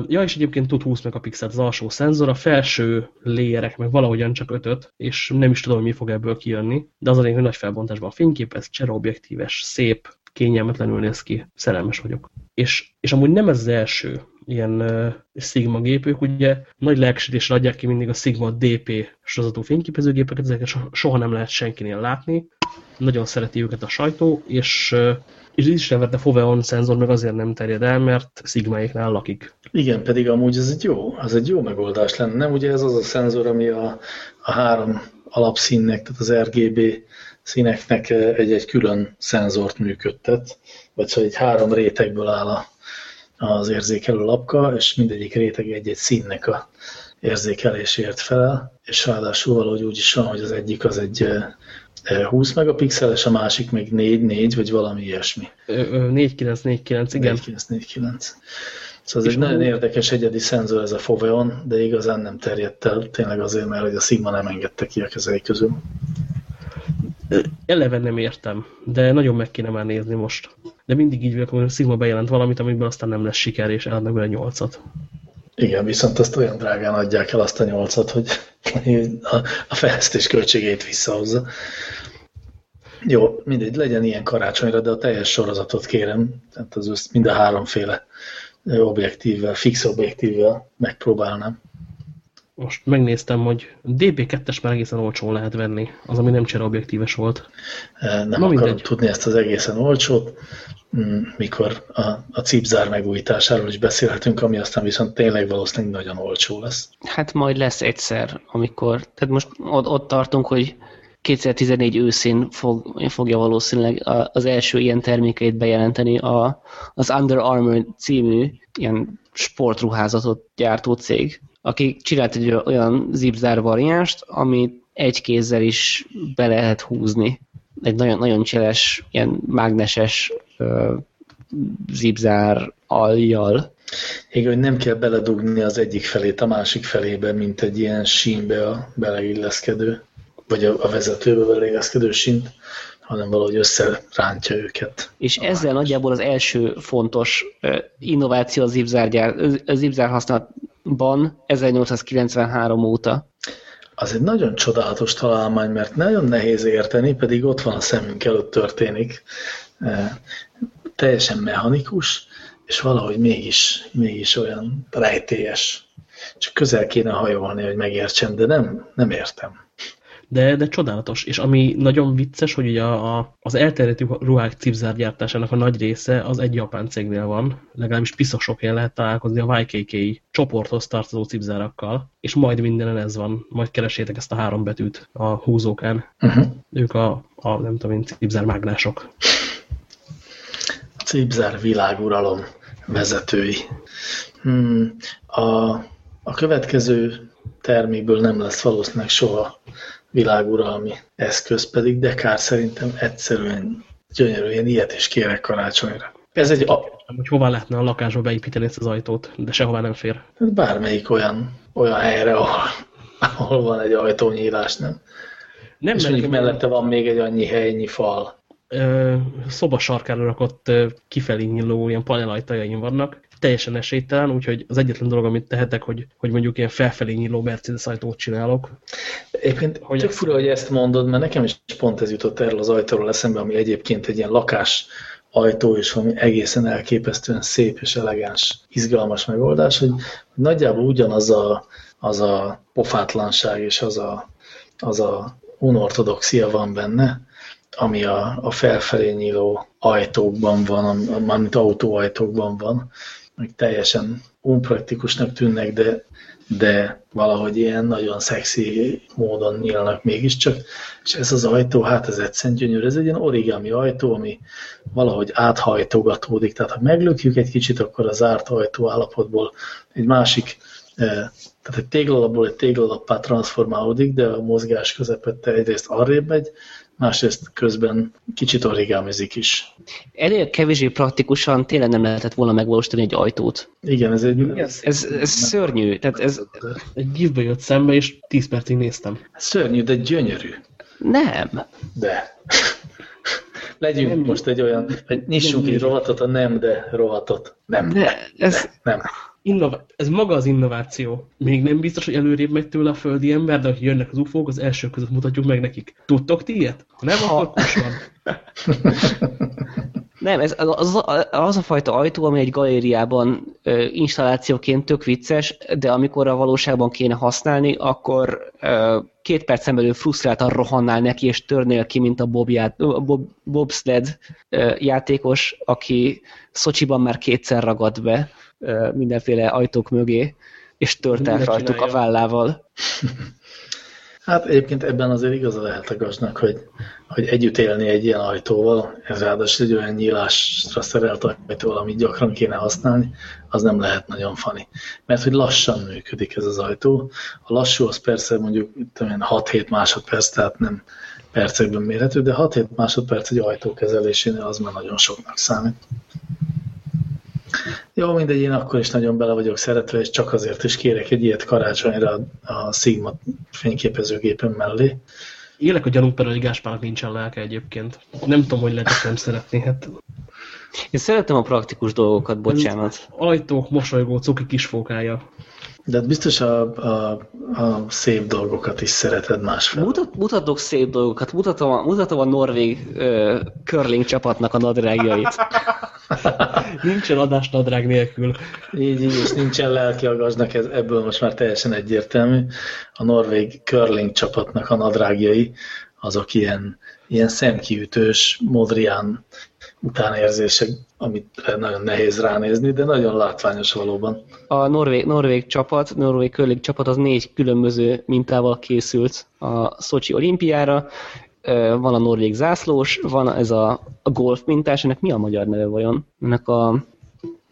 Ja, és egyébként tud 20 megapixelt az alsó szenzor, a felső léjerek meg valahogyan csak 5 és nem is tudom, mi fog ebből kijönni, de az a lényeg, hogy nagy felbontásban fényképez, csereobjektíves, szép, kényelmetlenül néz ki, szerelmes vagyok. És, és amúgy nem ez az első ilyen uh, Sigma gépük, ugye nagy lelkesítésre adják ki mindig a Sigma DP sorozatú fényképezőgépeket, ezeket soha nem lehet senkinél látni, nagyon szereti őket a sajtó, és uh, és az Istenverte Foveon szenzor meg azért nem terjed el, mert Sigmaéknál lakik. Igen, pedig amúgy ez egy jó, az egy jó megoldás lenne. Nem ugye ez az a szenzor, ami a, a három alapszínnek, tehát az RGB színeknek egy-egy külön szenzort működtet, vagy szóval egy három rétegből áll a, az érzékelő lapka, és mindegyik réteg egy-egy színnek a érzékelésért felel, és ráadásul valahogy úgy is van, hogy az egyik az egy 20 megapixeles, a másik még 4-4, vagy valami ilyesmi. 4949, igen. 4949. Szóval ez egy nagyon érdekes egyedi szenzor ez a Foveon, de igazán nem terjedt el, tényleg azért, mert hogy a Sigma nem engedte ki a kezei közül. Eleve nem értem, de nagyon meg kéne már nézni most. De mindig így vagyok, hogy a Sigma bejelent valamit, amiből aztán nem lesz siker, és eladnak bele nyolcat. Igen, viszont azt olyan drágán adják el azt a nyolcat, hogy a fejlesztés költségét visszahozza. Jó, mindegy, legyen ilyen karácsonyra, de a teljes sorozatot kérem, tehát az össz, mind a háromféle objektívvel, fix objektívvel megpróbálnám. Most megnéztem, hogy DB2-es már egészen olcsón lehet venni, az, ami nem csere objektíves volt. Nem Na, akarom mindegy. tudni ezt az egészen olcsót, mm, mikor a, a cipzár megújításáról is beszélhetünk, ami aztán viszont tényleg valószínűleg nagyon olcsó lesz. Hát majd lesz egyszer, amikor, tehát most ott, ott tartunk, hogy 2014 őszén fog, fogja valószínűleg az első ilyen termékeit bejelenteni a, az Under Armour című ilyen sportruházatot gyártó cég, aki csinált egy olyan zipzár variánst, amit egy kézzel is be lehet húzni. Egy nagyon, nagyon cseles, ilyen mágneses uh, zipzár aljal. Igen, hogy nem kell beledugni az egyik felét a másik felébe, mint egy ilyen sínbe a beleilleszkedő vagy a, a vezetőbe belégeszkedő sint, hanem valahogy összerántja őket. És ezzel nagyjából az első fontos innováció az zipzár, az zipzár használatban 1893 óta. Az egy nagyon csodálatos találmány, mert nagyon nehéz érteni, pedig ott van a szemünk előtt történik. Teljesen mechanikus, és valahogy mégis, mégis olyan rejtélyes. Csak közel kéne hajolni, hogy megértsem, de nem, nem értem de, de csodálatos. És ami nagyon vicces, hogy ugye a, a, az elterjedt ruhák cipzárgyártásának a nagy része az egy japán cégnél van, legalábbis piszok sok helyen lehet találkozni a YKK csoporthoz tartozó cipzárakkal, és majd mindenen ez van. Majd keresétek ezt a három betűt a húzókán. Uh -huh. Ők a, a, nem tudom én, cipzármágnások. Cipzár világuralom vezetői. Hmm, a, a következő termékből nem lesz valószínűleg soha világuralmi eszköz, pedig Dekár szerintem egyszerűen gyönyörű, én ilyet is kérek karácsonyra. Ez egy... A... Hogy hova lehetne a lakásba beépíteni ezt az ajtót, de sehová nem fér. Hát bármelyik olyan, olyan helyre, ahol, ahol van egy ajtónyílás, nem? Nem, És mondjuk mellette van még egy annyi helynyi fal. Ö, szoba sarkára rakott kifelé nyíló ilyen panelajtajaim vannak, teljesen esélytelen, úgyhogy az egyetlen dolog, amit tehetek, hogy, hogy mondjuk ilyen felfelé nyíló Mercedes ajtót csinálok. Éppen hogy tök fura, hogy ezt mondod, mert nekem is pont ez jutott erről az ajtóról eszembe, ami egyébként egy ilyen lakás ajtó, és ami egészen elképesztően szép és elegáns, izgalmas megoldás, hogy nagyjából ugyanaz a, az a pofátlanság és az a, az a unortodoxia van benne, ami a, a felfelé nyíló ajtókban van, mármint autóajtókban van, meg teljesen unpraktikusnak tűnnek, de, de valahogy ilyen nagyon szexi módon nyílnak mégiscsak. És ez az ajtó, hát ez egyszerűen gyönyörű. Ez egy ilyen origami ajtó, ami valahogy áthajtogatódik. Tehát ha meglökjük egy kicsit, akkor az zárt ajtó állapotból egy másik, eh, tehát egy téglalapból egy téglalappá transformálódik, de a mozgás közepette egyrészt arrébb megy, másrészt közben kicsit origámizik is. Ennél kevésbé praktikusan tényleg nem lehetett volna megvalósítani egy ajtót. Igen, ez egy... Ez, ez, ez szörnyű. Tehát ez... Egy gifbe jött szembe, és 10 percig néztem. Szörnyű, de gyönyörű. Nem. De. Legyünk nem. most egy olyan, hogy nyissunk egy rovatot a nem, de rovatot. Nem. De ez... Nem ez maga az innováció. Még nem biztos, hogy előrébb megy tőle a földi ember, de ha jönnek az ufók, az első között mutatjuk meg nekik. Tudtok ti ilyet? Ha nem, ha... akkor van. Nem, ez az, az a fajta ajtó, ami egy galériában ö, installációként tök vicces, de amikor a valóságban kéne használni, akkor ö, két percen belül frusztráltan rohannál neki, és törnél ki, mint a Bob, ját, Bob, bobsled ö, játékos, aki Szocsiban már kétszer ragadt be mindenféle ajtók mögé, és tört el rajtuk a vállával. Hát egyébként ebben azért igaza lehet a gaznak, hogy, hogy együtt élni egy ilyen ajtóval, ez ráadásul egy olyan nyílásra szerelt ajtóval, amit gyakran kéne használni, az nem lehet nagyon fani. Mert hogy lassan működik ez az ajtó. A lassú az persze mondjuk 6-7 másodperc, tehát nem percekben mérhető, de 6-7 másodperc egy ajtó kezelésénél az már nagyon soknak számít. Jó, mindegy, én akkor is nagyon bele vagyok szeretve, és csak azért is kérek egy ilyet karácsonyra a Sigma fényképezőgépen mellé. Élek a gyanúper, hogy Gáspárnak nincsen lelke egyébként. Nem tudom, hogy lehet nem szeretni. Hát... Én szeretem a praktikus dolgokat, bocsánat. Ajtó, mosolygó, cuki kisfókája. De biztos a, a, a szép dolgokat is szereted másfelől. Mutat, mutatok szép dolgokat, mutatom a, mutatom a norvég uh, curling csapatnak a nadrágjait. Nincsen adás nadrág nélkül. Így, így, és nincsen lelki agaznak, ez, ebből most már teljesen egyértelmű. A norvég curling csapatnak a nadrágjai, azok ilyen, ilyen szemkiütős, modrián utánérzések, amit nagyon nehéz ránézni, de nagyon látványos valóban. A norvég, norvég csapat, norvég curling csapat az négy különböző mintával készült a Szocsi olimpiára. Van a norvég zászlós, van ez a, a golf mintás, ennek mi a magyar neve vajon? Ennek a...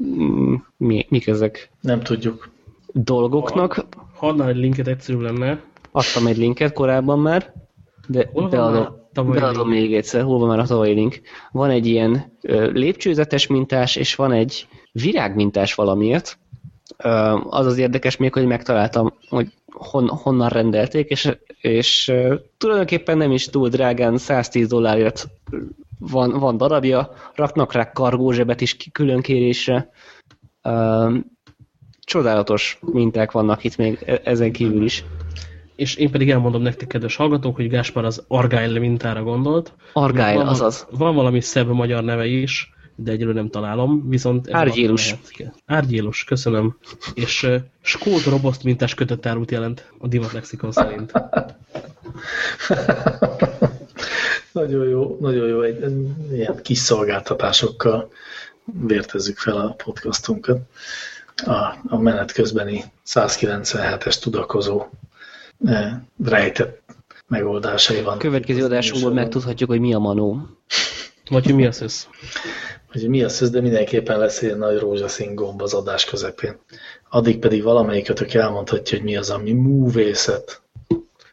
Mm, mi, mik ezek? Nem tudjuk. Dolgoknak. Ha adnál egy linket, egyszerű lenne. Adtam egy linket korábban már, de Hol van beadom, már tavalyi beadom még egyszer, hol van már a tavalyi link. Van egy ilyen ö, lépcsőzetes mintás, és van egy virágmintás valamiért. Ö, az az érdekes még, hogy megtaláltam, hogy hon, honnan rendelték, és, és ö, tulajdonképpen nem is túl drágán, 110 dollárért van, van darabja, raknak rá kargózsebet is ki- külön kérésre. Ö, csodálatos minták vannak itt még e- ezen kívül is. És én pedig elmondom nektek, kedves hallgatók, hogy Gáspár az Argyle mintára gondolt. Argyle, van, azaz. Van valami szebb magyar neve is, de egyelőre nem találom, viszont... Árgyélus. Árgyélus, köszönöm. És uh, skót roboszt mintás kötött árut jelent a divat lexikon szerint. nagyon jó, nagyon jó, egy, ilyen kis szolgáltatásokkal vértezzük fel a podcastunkat. A, a menet közbeni 197-es tudakozó rejtett megoldásai van. Következő adásunkból megtudhatjuk, hogy mi a manó. Vagy hogy mi az össz? Hogy mi az, de mindenképpen lesz egy nagy rózsaszín gomb az adás közepén. Addig pedig valamelyikötök elmondhatja, hogy mi az, ami múvészet.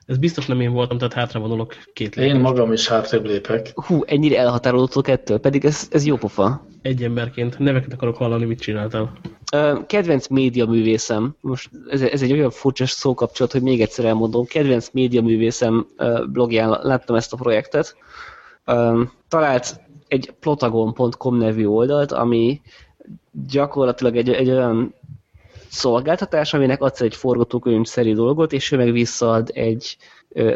Ez biztos nem én voltam, tehát hátra vonulok két Én lépést. magam is hátrébb lépek. Hú, ennyire elhatárolódtok ettől, pedig ez, ez jó pofa. Egy emberként neveket akarok hallani, mit csináltál. Ö, kedvenc médiaművészem, most ez, ez egy olyan furcsa szókapcsolat, hogy még egyszer elmondom, kedvenc médiaművészem blogján láttam ezt a projektet. Talált egy plotagon.com nevű oldalt, ami gyakorlatilag egy, egy olyan szolgáltatás, aminek adsz egy forgatókönyvszerű dolgot, és ő meg visszaad egy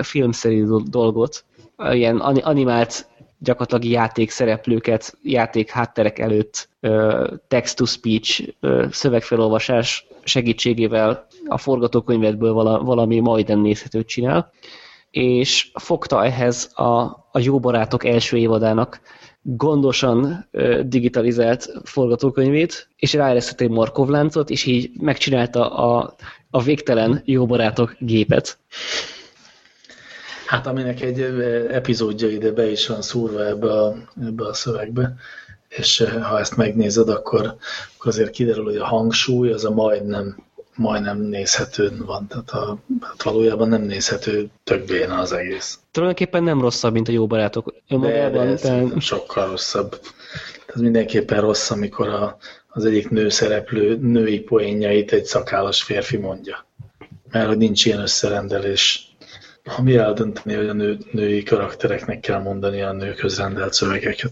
filmszerű do- dolgot, ilyen ani- animált gyakorlatilag játék szereplőket, játék hátterek előtt text-to-speech szövegfelolvasás segítségével a forgatókönyvedből vala, valami majdnem nézhetőt csinál, és fogta ehhez a, a Jó Barátok első évadának gondosan digitalizált forgatókönyvét, és ráeresztett egy Markov láncot, és így megcsinálta a, a végtelen Jó Barátok gépet. Hát aminek egy epizódja ide be is van szúrva ebbe a, ebbe a szövegbe, és ha ezt megnézed, akkor, akkor azért kiderül, hogy a hangsúly az a majdnem, majdnem nézhetőn van. Tehát a, hát valójában nem nézhető, tök béna az egész. Tulajdonképpen nem rosszabb, mint a Jó Barátok De, de önmagában, ez de, szerintem sokkal rosszabb. Ez mindenképpen rossz, amikor a, az egyik nő szereplő női poénjait egy szakállas férfi mondja. Mert hogy nincs ilyen összerendelés. Ami eldönteni, hogy a nő, női karaktereknek kell mondani a nőkhöz rendelt szövegeket.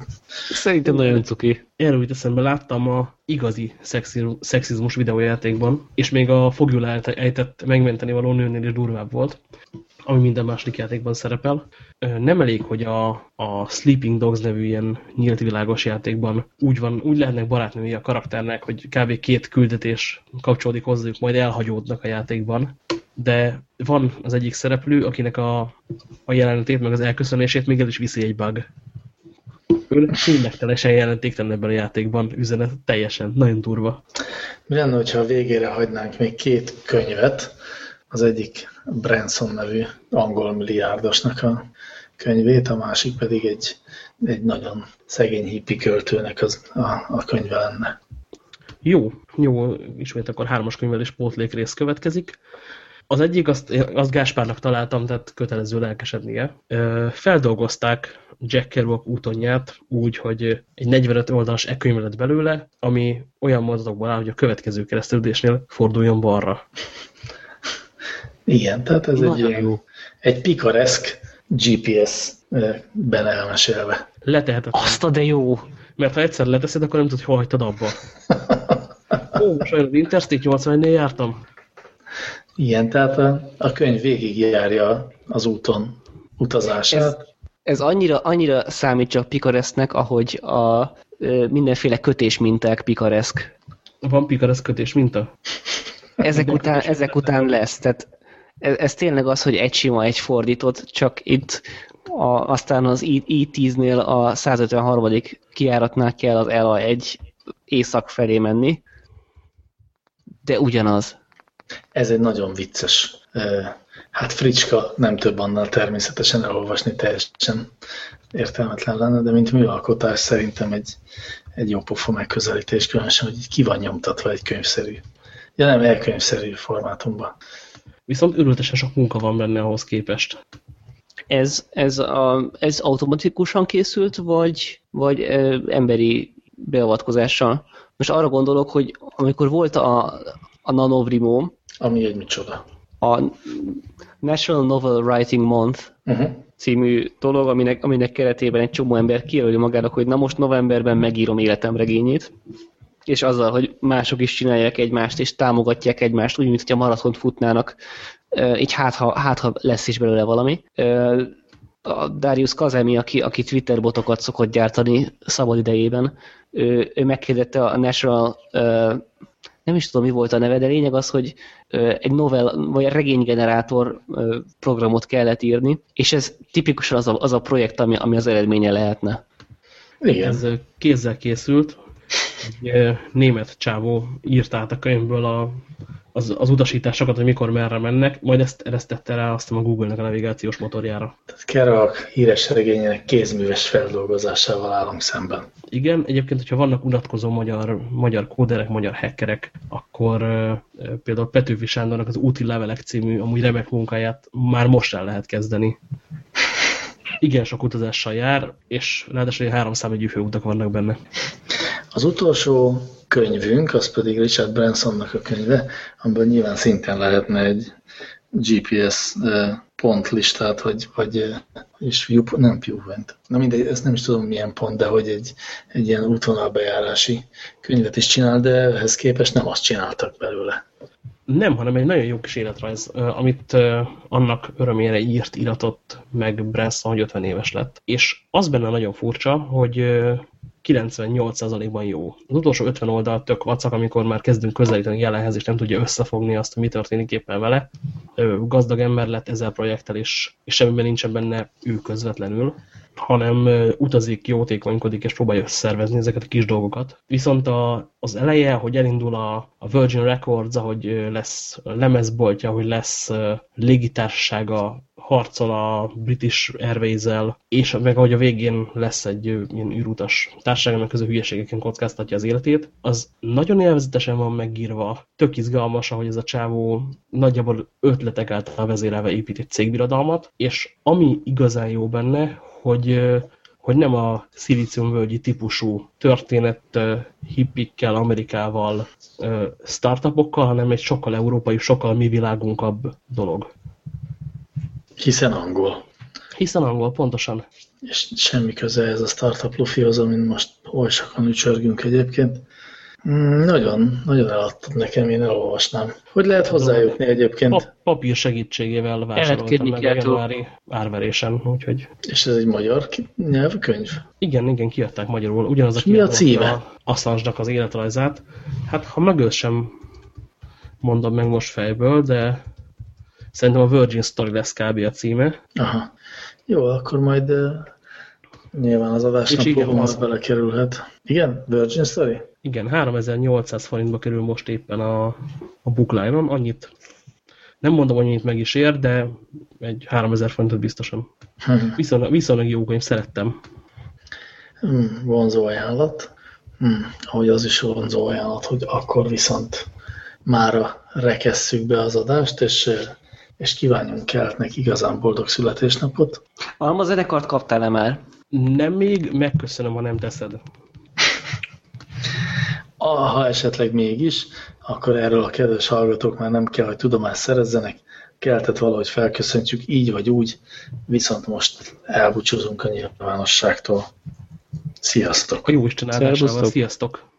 szerintem nagyon cuki. Erről jut eszembe, láttam a igazi szexi- szexizmus videójátékban, és még a fogjul ejt- ejtett megmenteni való nőnél is durvább volt, ami minden második játékban szerepel. Nem elég, hogy a, a Sleeping Dogs nevű ilyen nyílt világos játékban úgy, van, úgy lehetnek barátnői a karakternek, hogy kb. két küldetés kapcsolódik hozzájuk, majd elhagyódnak a játékban. De van az egyik szereplő, akinek a, a jelenetét, meg az elköszönését még el is viszi egy bug. Ő tényleg teljesen jelentéktelen ebben a játékban üzenet, teljesen, nagyon durva. Mi lenne, hogyha a végére hagynánk még két könyvet, az egyik Branson nevű angol milliárdosnak a könyvét, a másik pedig egy, egy nagyon szegény hippi költőnek az, a, a könyve lenne. Jó, jó, ismét akkor hármas könyvel és pótlék rész következik. Az egyik, azt, azt Gáspárnak találtam, tehát kötelező lelkesednie. Feldolgozták Jack Kerouac útonját úgy, hogy egy 45 oldalas e-könyv lett belőle, ami olyan mondatokból áll, hogy a következő keresztülésnél forduljon balra. Igen, tehát ez egy, Nagyon ilyen- jó. egy pikareszk GPS-ben elmesélve. Letehetetlen. Azt a de jó! Mert ha egyszer leteszed, akkor nem tudod, hogy hol hagytad abba. Ó, sajnos Interstate 80-nél jártam. Igen, tehát a, a könyv végigjárja az úton utazását. Ez, ez annyira, annyira számít csak pikaresznek, ahogy a ö, mindenféle kötésminták pikareszk. Van pikaresz kötés minta? Ezek után, ezek után lesz. Tehát ez, ez tényleg az, hogy egy sima, egy fordított, csak itt a, aztán az I10-nél a 153. kiáratnál kell az LA1 észak felé menni, de ugyanaz. Ez egy nagyon vicces. Hát fricska nem több annál természetesen elolvasni teljesen értelmetlen lenne, de mint műalkotás szerintem egy, egy jó pofa megközelítés, különösen, hogy ki van nyomtatva egy könyvszerű. Ja nem, elkönyvszerű formátumban. Viszont őrültesen sok munka van benne ahhoz képest. Ez, ez, a, ez automatikusan készült, vagy, vagy ö, emberi beavatkozással? Most arra gondolok, hogy amikor volt a, a Nanovrimo, Ami egy micsoda. a National Novel Writing Month Uh-huh. című dolog, aminek, aminek keretében egy csomó ember kijelöli magának, hogy na most novemberben megírom életem regényét, és azzal, hogy mások is csinálják egymást, és támogatják egymást, úgy, mint hogyha maratont futnának, így hát ha, hát, ha lesz is belőle valami. A Darius Kazemi, aki, aki Twitter botokat szokott gyártani szabad idejében, ő, ő megkérdette a National, nem is tudom, mi volt a neve, de lényeg az, hogy egy novel, vagy egy regénygenerátor programot kellett írni, és ez tipikusan az a, az a projekt, ami, ami az eredménye lehetne. Igen. Ez kézzel készült. Egy német csávó írt át a könyvből a, az, az utasításokat, hogy mikor merre mennek, majd ezt eresztette rá aztán a Google-nek a navigációs motorjára. Tehát Kerouac híres regényének kézműves feldolgozásával állunk szemben. Igen, egyébként, hogyha vannak unatkozó magyar, magyar kóderek, magyar hackerek, akkor ö, például Petőfi Sándornak az Úti Levelek című amúgy remek munkáját már most el lehet kezdeni. Igen sok utazással jár, és ráadásul három számjegyű főutak vannak benne. Az utolsó könyvünk, az pedig Richard Bransonnak a könyve, amiből nyilván szintén lehetne egy GPS pontlistát, vagy, vagy és view, nem viewpoint. Na mindegy, ezt nem is tudom milyen pont, de hogy egy, egy ilyen útvonalbejárási könyvet is csinál, de ehhez képest nem azt csináltak belőle. Nem, hanem egy nagyon jó kis életrajz, amit annak örömére írt, iratott meg Branson, hogy 50 éves lett. És az benne nagyon furcsa, hogy 98%-ban jó. Az utolsó 50 oldal tök vacak, amikor már kezdünk közelíteni jelenhez, és nem tudja összefogni azt, hogy mi történik éppen vele. Ö, Gazdag ember lett ezzel projekttel, és, és semmiben nincsen benne ő közvetlenül hanem utazik, jótékonykodik, és próbálja összeszervezni ezeket a kis dolgokat. Viszont a, az eleje, hogy elindul a, a Virgin Records, ahogy lesz lemezboltja, hogy lesz légitársasága, harcol a British airways és meg ahogy a végén lesz egy ilyen űrutas társaság, amely közül hülyeségeken kockáztatja az életét, az nagyon élvezetesen van megírva, tök izgalmas, ahogy ez a csávó nagyjából ötletek által vezérelve épít egy cégbirodalmat, és ami igazán jó benne, hogy, hogy nem a szilíciumvölgyi típusú történet hippikkel, Amerikával, startupokkal, hanem egy sokkal európai, sokkal mi világunkabb dolog. Hiszen angol. Hiszen angol, pontosan. És semmi köze ez a startup lufihoz, amin most oly sokan ücsörgünk egyébként. Mm, Nagyon, nagyon eladtad nekem, én elolvasnám. Hogy lehet hozzájutni egyébként? Pap papír segítségével vásároltam meg a januári árverésen, úgyhogy És ez egy magyar nyelvkönyv? igen, igen, kiadták magyarul. Ugyanaz, aki mi a címe? A Assange-nak az életrajzát. Hát, ha mögött sem mondom meg most fejből, de szerintem a Virgin Story lesz kb. a címe. Aha. Jó, akkor majd nyilván az igen, az belekerülhet. Igen? Virgin Story? Igen, 3800 forintba kerül most éppen a, a bookline-on, annyit nem mondom, hogy annyit meg is ér, de egy 3000 forintot biztosan. Viszonylag, viszonylag jó könyv, szerettem. Hmm, vonzó ajánlat. Hmm, ahogy az is vonzó ajánlat, hogy akkor viszont mára rekesszük be az adást, és, és kívánjunk keltnek igazán boldog születésnapot. Alma zenekart kaptál-e már? Nem még, megköszönöm, ha nem teszed. Ah, Ha esetleg mégis, akkor erről a kedves hallgatók már nem kell, hogy tudomást szerezzenek, keltet valahogy felköszöntjük így vagy úgy, viszont most elbúcsúzunk a nyilvánosságtól. Sziasztok! A jó Isten áldásával, sziasztok!